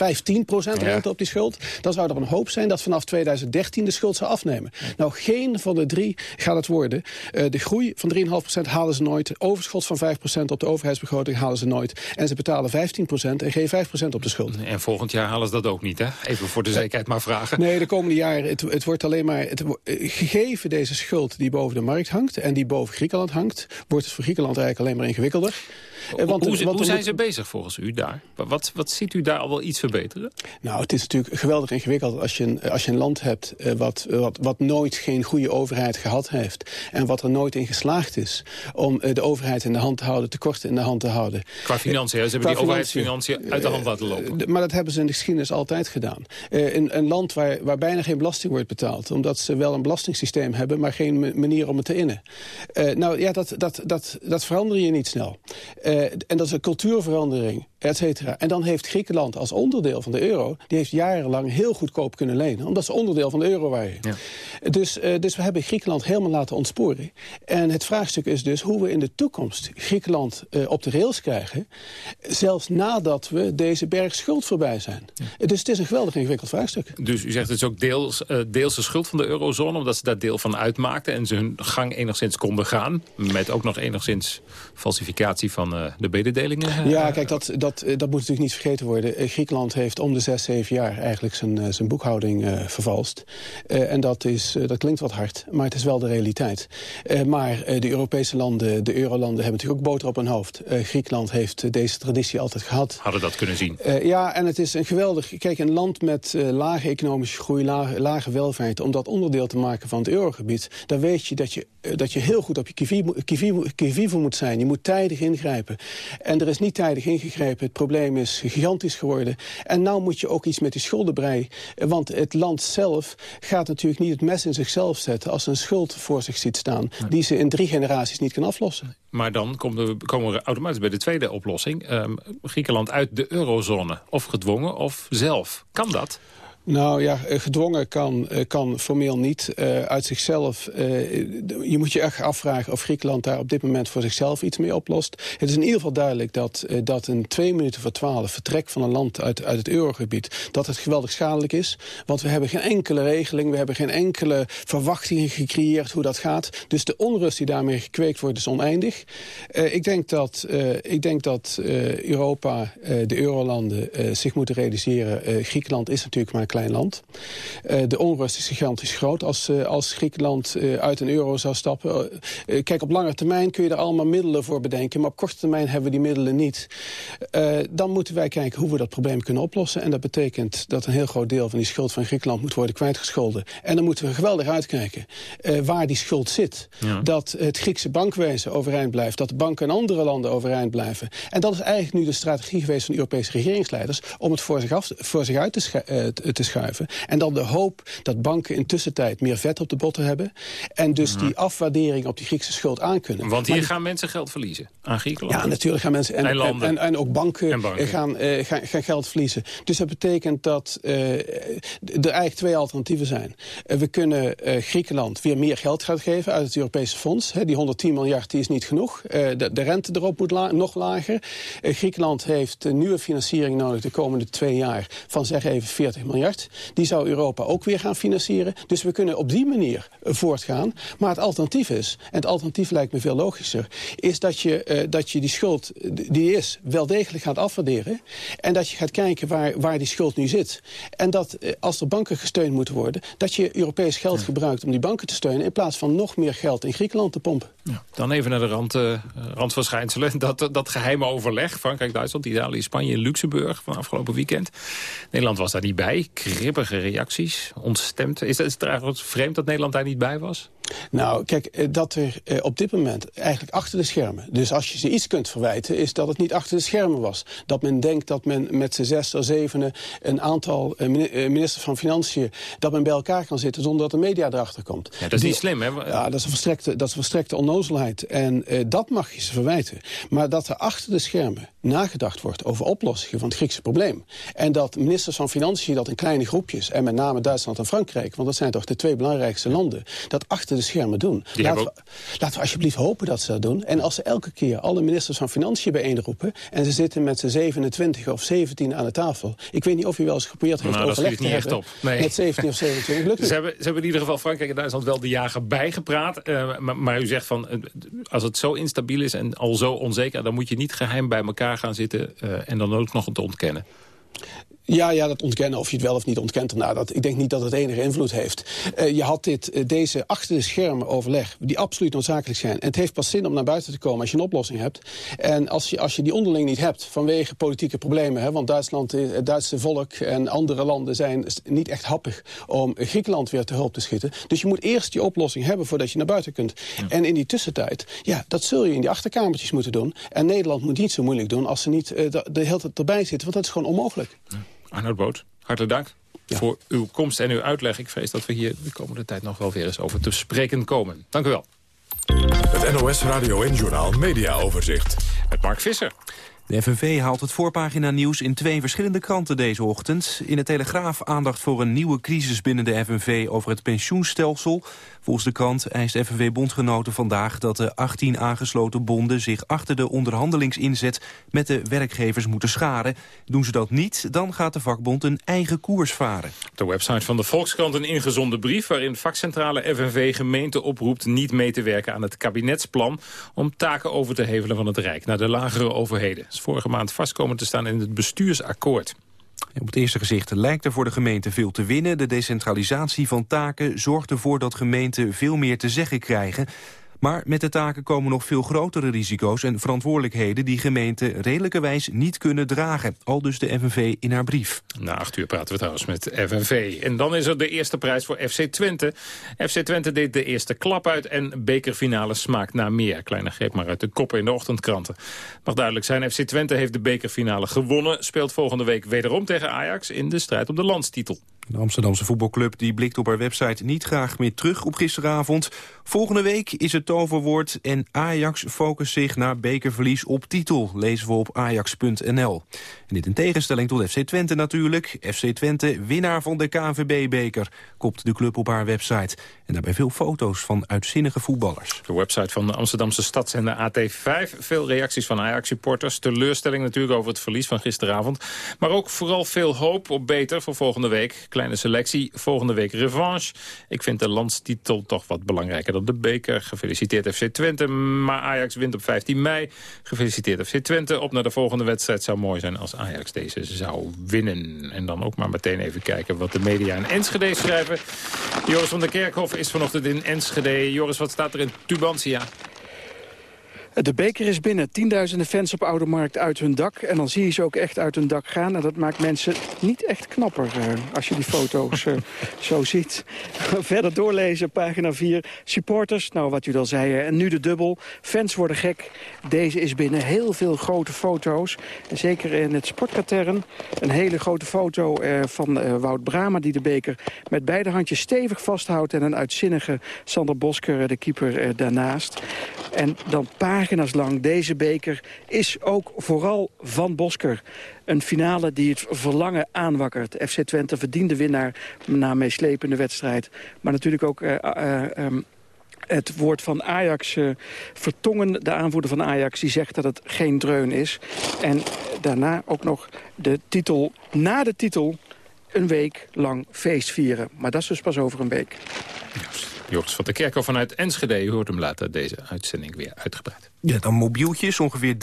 Speaker 40: rente op die schuld. Dan zou er een hoop zijn dat vanaf 2013 de schuld zou afnemen. Nou, geen van de drie gaat het worden. de groei van 3,5% halen ze nooit. Overschot van 5% op de overheidsbegroting halen ze nooit. En ze betalen 15% en geen 5% op de schuld.
Speaker 9: En volgend jaar halen ze dat ook niet, hè? Even voor de zekerheid maar vragen.
Speaker 40: Nee, de komende jaren het, het wordt alleen maar... Het, eh, gegeven deze schuld die boven de markt hangt... en die boven Griekenland hangt... wordt het voor Griekenland eigenlijk alleen maar ingewikkelder.
Speaker 9: Eh, want, hoe, hoe zijn ze bezig volgens u daar? Wat, wat ziet u daar al wel iets verbeteren?
Speaker 40: Nou, het is natuurlijk geweldig ingewikkeld als je een, als je een land hebt... Eh, wat, wat, wat nooit geen goede overheid gehad heeft... en wat er nooit in geslaagd is om de overheid in de hand te houden... tekorten in de hand te houden.
Speaker 9: Qua financiën, ze hebben die overheidsfinanciën uit de hand laten lopen.
Speaker 40: Maar dat hebben ze in de geschiedenis altijd gedaan. een, een land waar, waar bijna geen belasting wordt betaald. Omdat ze wel een belastingssysteem hebben, maar geen manier om het te innen. Nou ja, dat, dat, dat, dat verander je niet snel. Uh, en dat is een cultuurverandering et cetera. En dan heeft Griekenland als onderdeel van de euro... die heeft jarenlang heel goedkoop kunnen lenen. Omdat ze onderdeel van de euro waren. Ja. Dus, uh, dus we hebben Griekenland helemaal laten ontsporen. En het vraagstuk is dus hoe we in de toekomst Griekenland uh, op de rails krijgen... zelfs nadat we deze berg schuld voorbij zijn. Ja. Dus het is een geweldig ingewikkeld vraagstuk.
Speaker 9: Dus u zegt het is ook deels, uh, deels de schuld van de eurozone... omdat ze daar deel van uitmaakten en ze hun gang enigszins konden gaan... met ook nog enigszins falsificatie van de bededelingen?
Speaker 40: Ja, kijk, dat, dat, dat moet natuurlijk niet vergeten worden. Griekenland heeft om de zes, zeven jaar eigenlijk zijn, zijn boekhouding uh, vervalst. Uh, en dat, is, dat klinkt wat hard, maar het is wel de realiteit. maar de Europese landen, de eurolanden, hebben natuurlijk ook boter op hun hoofd. Griekenland heeft deze traditie altijd gehad.
Speaker 9: Hadden dat kunnen zien?
Speaker 40: ja, en het is een geweldig... Kijk, een land met lage economische groei, lage, lage welvaart... om dat onderdeel te maken van het eurogebied... dan weet je dat je, dat je heel goed op je kivivo moet zijn. Je moet tijdig ingrijpen. En er is niet tijdig ingegrepen. Het probleem is gigantisch geworden. En nou moet je ook iets met die schuldenbrei. Want het land zelf gaat natuurlijk niet het mes in zichzelf zetten... als een schuld voor zich ziet staan... die ze in drie generaties niet kan aflossen.
Speaker 9: Maar dan komen we, komen we automatisch bij de tweede oplossing. Um, Griekenland uit de eurozone. Of gedwongen of zelf. Kan dat?
Speaker 40: Nou ja, gedwongen kan, kan formeel niet uh, uit zichzelf. Je moet je echt afvragen of Griekenland daar op dit moment voor zichzelf iets mee oplost. Het is in ieder geval duidelijk dat, uh, dat een twee minuten voor twaalf vertrek van een land uit, uit het eurogebied, dat het geweldig schadelijk is. Want we hebben geen enkele regeling, we hebben geen enkele verwachtingen gecreëerd hoe dat gaat. Dus de onrust die daarmee gekweekt wordt is oneindig. ik denk dat, ik denk dat Europa, de eurolanden zich moeten realiseren. Griekenland is natuurlijk maar klein land. Uh, de onrust is gigantisch groot als, uh, als Griekenland uh, uit een euro zou stappen. kijk, op lange termijn kun je er allemaal middelen voor bedenken... maar op korte termijn hebben we die middelen niet. dan moeten wij kijken hoe we dat probleem kunnen oplossen. En dat betekent dat een heel groot deel van die schuld van Griekenland... moet worden kwijtgescholden. En dan moeten we geweldig uitkijken waar die schuld zit. Ja. Dat het Griekse bankwezen overeind blijft. Dat de banken in andere landen overeind blijven. En dat is eigenlijk nu de strategie geweest van de Europese regeringsleiders... om het voor zich, af, voor zich uit te, te schuiven. En dan de hoop dat banken in tussentijd meer vet op de botten hebben. En dus die afwaardering op die Griekse schuld aankunnen.
Speaker 9: Want hier gaan mensen geld verliezen aan Griekenland.
Speaker 40: Ja, natuurlijk gaan mensen en, en, en, en ook banken, en banken. Gaan, uh, gaan, gaan, geld verliezen. Dus dat betekent dat uh, er eigenlijk twee alternatieven zijn. Uh, we kunnen Griekenland weer meer geld gaan geven uit het Europese fonds. He, die 110 miljard die is niet genoeg. De, de, rente erop moet la nog lager. Griekenland heeft nieuwe financiering nodig de komende twee jaar van zeg even 40 miljard. Die zou Europa ook weer gaan financieren. Dus we kunnen op die manier voortgaan. Maar het alternatief is, en het alternatief lijkt me veel logischer... is dat je, uh, dat je die schuld die is wel degelijk gaat afwaarderen... en dat je gaat kijken waar, waar die schuld nu zit. En dat als er banken gesteund moeten worden... dat je Europees geld ja. gebruikt om die banken te steunen... in plaats van nog meer geld in Griekenland te pompen.
Speaker 9: Dan even naar de rand, uh, randverschijnselen. Dat, dat geheime overleg, Frankrijk, Duitsland, Italië, Spanje en Luxemburg... van afgelopen weekend. Nederland was daar niet bij kribbige reacties, ontstemd. Is is het vreemd dat Nederland daar niet bij was?
Speaker 40: Nou, kijk, eh, dat er eh, op dit moment eigenlijk achter de schermen... dus als je ze iets kunt verwijten, is dat het niet achter de schermen was. Dat men denkt dat men met z'n zes of zevenen... een aantal eh, ministers van Financiën... dat men bij elkaar kan zitten zonder dat de media erachter komt.
Speaker 9: Ja, dat is niet slim, hè?
Speaker 40: Ja, dat is een verstrekte, dat is een verstrekte onnozelheid. En uh, dat mag je ze verwijten. Maar dat er achter de schermen nagedacht wordt over oplossingen van het Griekse probleem... en dat ministers van Financiën dat in kleine groepjes... en met name Duitsland en Frankrijk... want dat zijn toch de twee belangrijkste landen... dat achter de schermen doen. Laten we, laten we, alsjeblieft hopen dat ze dat doen. En als ze elke keer alle ministers van Financiën bijeenroepen... en ze zitten met z'n 27 of 17 aan de tafel... ik weet niet of u wel eens geprobeerd heeft nou, overleg te hebben... Op. Nee. met 17 of 27 lukt
Speaker 9: ze, hebben, ze hebben in ieder geval Frankrijk en Duitsland wel de jager bijgepraat. Uh, maar, maar, u zegt van, uh, als het zo instabiel is en al zo onzeker... dan moet je niet geheim bij elkaar gaan zitten uh, en dan ook nog te ontkennen.
Speaker 40: Ja, ja, dat ontkennen, of je het wel of niet ontkent. Nou, dat, ik denk niet dat het enige invloed heeft. Uh, je had dit, uh, deze achter de schermen overleg, die absoluut noodzakelijk zijn. En het heeft pas zin om naar buiten te komen als je een oplossing hebt. En als je, als je die onderling niet hebt, vanwege politieke problemen... Hè, want Duitsland, het Duitse volk en andere landen zijn niet echt happig... om Griekenland weer te hulp te schieten. Dus je moet eerst die oplossing hebben voordat je naar buiten kunt. Ja. En in die tussentijd, ja, dat zul je in die achterkamertjes moeten doen. En Nederland moet niet zo moeilijk doen als ze niet uh, de, de hele tijd erbij zitten. Want dat is gewoon onmogelijk.
Speaker 9: Ja. Arnoud Boot, hartelijk dank ja. voor uw komst en uw uitleg. Ik vrees dat we hier de komende tijd nog wel weer eens over te spreken komen. Dank u wel.
Speaker 1: Het NOS Radio en Journaal Media Overzicht.
Speaker 9: Met Mark Visser.
Speaker 41: De FNV haalt het voorpagina nieuws in twee verschillende kranten deze ochtend. In de Telegraaf aandacht voor een nieuwe crisis binnen de FNV over het pensioenstelsel. Volgens de krant eist FNV-bondgenoten vandaag dat de 18 aangesloten bonden zich achter de onderhandelingsinzet met de werkgevers moeten scharen. Doen ze dat niet, dan gaat de vakbond een eigen koers varen.
Speaker 9: De website van de Volkskrant een ingezonde brief waarin vakcentrale FNV gemeente oproept niet mee te werken aan het kabinetsplan om taken over te hevelen van het Rijk naar de lagere overheden. is vorige maand vastkomen te staan in het bestuursakkoord.
Speaker 41: Op het eerste gezicht lijkt er voor de gemeente veel te winnen. De decentralisatie van taken zorgt ervoor dat gemeenten veel meer te zeggen krijgen. Maar met de taken komen nog veel grotere risico's en verantwoordelijkheden... die gemeenten redelijkerwijs niet kunnen dragen. Al dus de FNV in haar brief.
Speaker 9: Na acht uur praten we trouwens met FNV. En dan is er de eerste prijs voor FC Twente. FC Twente deed de eerste klap uit en bekerfinale smaakt naar meer. Kleine greep maar uit de koppen in de ochtendkranten. Mag duidelijk zijn, FC Twente heeft de bekerfinale gewonnen. Speelt volgende week wederom tegen Ajax in de strijd om de landstitel.
Speaker 41: De Amsterdamse voetbalclub die blikt op haar website niet graag meer terug op gisteravond. Volgende week is het toverwoord en Ajax focust zich naar bekerverlies op titel, lezen we op ajax.nl. En dit in tegenstelling tot FC Twente natuurlijk. FC Twente, winnaar van de KNVB-beker, kopt de club op haar website. En daarbij veel foto's van uitzinnige voetballers.
Speaker 9: De website van de Amsterdamse stadszender AT5. Veel reacties van Ajax-supporters. Teleurstelling natuurlijk over het verlies van gisteravond. Maar ook vooral veel hoop op beter voor volgende week. Kleine selectie, volgende week revanche. Ik vind de landstitel toch wat belangrijker dan de beker. Gefeliciteerd FC Twente, maar Ajax wint op 15 mei. Gefeliciteerd FC Twente. Op naar de volgende wedstrijd zou mooi zijn als Ajax deze zou winnen. En dan ook maar meteen even kijken wat de media in Enschede schrijven. Joris van der Kerkhof is vanochtend in Enschede. Joris, wat staat er in Tubantia?
Speaker 17: De beker is binnen. Tienduizenden fans op Oude Markt uit hun dak. En dan zie je ze ook echt uit hun dak gaan. En dat maakt mensen niet echt knapper uh, als je die foto's uh, zo ziet. Verder doorlezen, pagina 4. Supporters, nou wat u al zei. En nu de dubbel. Fans worden gek. Deze is binnen. Heel veel grote foto's. En zeker in het sportkatern. Een hele grote foto uh, van Wout Brama die de beker met beide handjes stevig vasthoudt. En een uitzinnige Sander Bosker, de keeper, daarnaast. En dan pagina pagina's lang. Deze beker is ook vooral van Bosker. Een finale die het verlangen aanwakkert. FC Twente verdiende winnaar na meeslepende wedstrijd. Maar natuurlijk ook... Uh, uh, um, het woord van Ajax vertongen, de aanvoerder van Ajax... die zegt dat het geen dreun is. En daarna ook nog de titel, na de titel... een week lang feest vieren. Maar dat is dus pas over een week.
Speaker 9: Joris van der Kerkhoff vanuit Enschede. U hoort hem later deze uitzending weer uitgebreid.
Speaker 41: Ja, dan mobieltjes. Ongeveer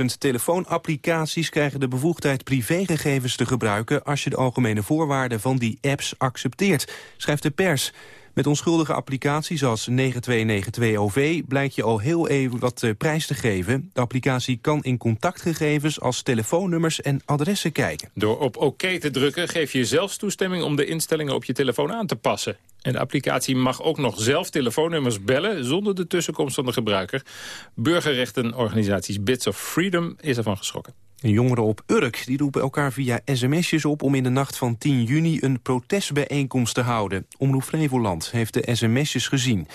Speaker 41: 300.000 telefoonapplicaties krijgen de bevoegdheid privégegevens te gebruiken als je de algemene voorwaarden van die apps accepteert, schrijft de pers. Met onschuldige applicaties als 9292OV blijkt je al heel even wat uh, prijs te geven. De applicatie kan in contactgegevens als telefoonnummers en adressen kijken.
Speaker 9: Door op oké te drukken geef je zelfs toestemming om de instellingen op je telefoon aan te passen. En de applicatie mag ook nog zelf telefoonnummers bellen zonder de tussenkomst van de gebruiker. Burgerrechtenorganisaties Bits of Freedom is ervan geschrokken.
Speaker 41: Jongeren op Urk die roepen elkaar via sms'jes op... om in de nacht van 10 juni een protestbijeenkomst te houden. Omroep Flevoland heeft de sms'jes gezien.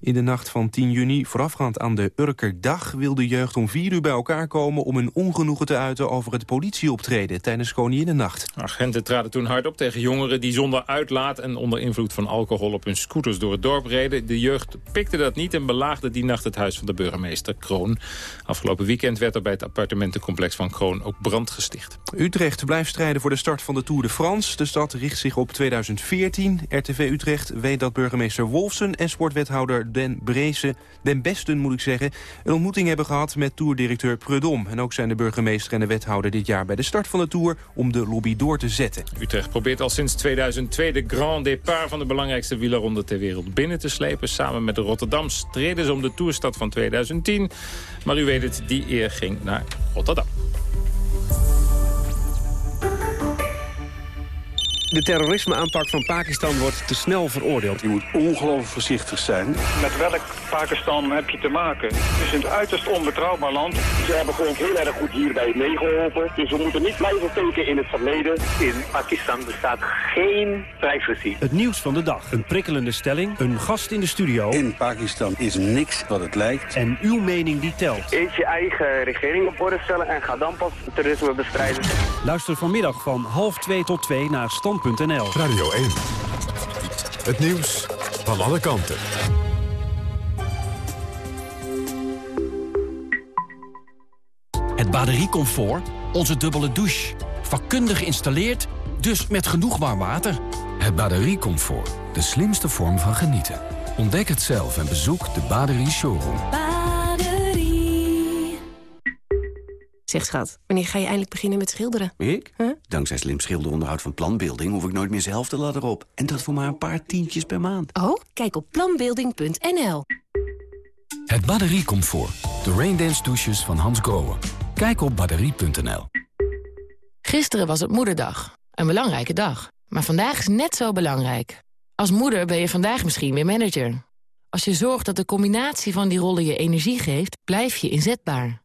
Speaker 41: In de nacht van 10 juni, voorafgaand aan de Urkerdag... wil de jeugd om 4 uur bij elkaar komen om hun ongenoegen te uiten... over het politieoptreden tijdens Koninginnennacht.
Speaker 9: Agenten traden toen hard op tegen jongeren die zonder uitlaat... en onder invloed van alcohol op hun scooters door het dorp reden. De jeugd pikte dat niet en belaagde die nacht het huis van de burgemeester Kroon. Afgelopen weekend werd er bij het appartementencomplex van Kroon ook brand gesticht.
Speaker 41: Utrecht blijft strijden voor de start van de Tour de France. De stad richt zich op 2014. RTV Utrecht weet dat burgemeester Wolfsen en sportwethouder Den Breese, Den Besten moet ik zeggen, een ontmoeting hebben gehad met tourdirecteur Prudom. En ook zijn de burgemeester en de wethouder dit jaar bij de start van de Tour om de lobby door te zetten.
Speaker 9: Utrecht probeert al sinds 2002 de Grand Départ van de belangrijkste wielerronde ter wereld binnen te slepen. Samen met Rotterdam streden ze om de Tourstad van 2010. Maar u weet het, die eer ging naar Rotterdam.
Speaker 42: De terrorismeaanpak van Pakistan wordt te snel veroordeeld.
Speaker 43: Je moet ongelooflijk voorzichtig zijn.
Speaker 44: Met welk Pakistan heb je te maken? Het is een uiterst onbetrouwbaar land.
Speaker 45: Ze hebben gewoon heel erg goed hierbij meegeholpen. Dus we moeten niet blijven steken in het verleden.
Speaker 46: In Pakistan bestaat geen privacy.
Speaker 42: Het nieuws van de dag. Een prikkelende stelling. Een gast in de studio.
Speaker 43: In Pakistan is niks wat het lijkt.
Speaker 42: En uw mening die telt.
Speaker 45: Eet je eigen regering op orde stellen en ga dan pas terrorisme bestrijden.
Speaker 42: Luister vanmiddag van half 2 tot 2 naar stand.nl.
Speaker 1: Radio 1. Het nieuws van alle kanten.
Speaker 23: Het batteriecomfort, onze dubbele douche. Vakkundig geïnstalleerd, dus met genoeg warm water.
Speaker 47: Het batteriecomfort, de slimste vorm van genieten. Ontdek het zelf en bezoek de Baderie Showroom.
Speaker 7: Zeg schat, wanneer ga je eindelijk beginnen met schilderen?
Speaker 37: Ik? Dankzij slim schilderonderhoud van Planbeelding... hoef ik nooit meer zelf de ladder op. En dat voor maar een paar tientjes per maand.
Speaker 7: Oh, kijk op planbeelding.nl.
Speaker 47: Het batteriecomfort, de Raindance douches van Hans Grohe. Kijk op batterie.nl.
Speaker 26: Gisteren was het moederdag. Een belangrijke dag. Maar vandaag is net zo belangrijk. Als moeder ben je vandaag misschien weer manager. Als je zorgt dat de combinatie van die rollen je energie geeft... blijf je inzetbaar.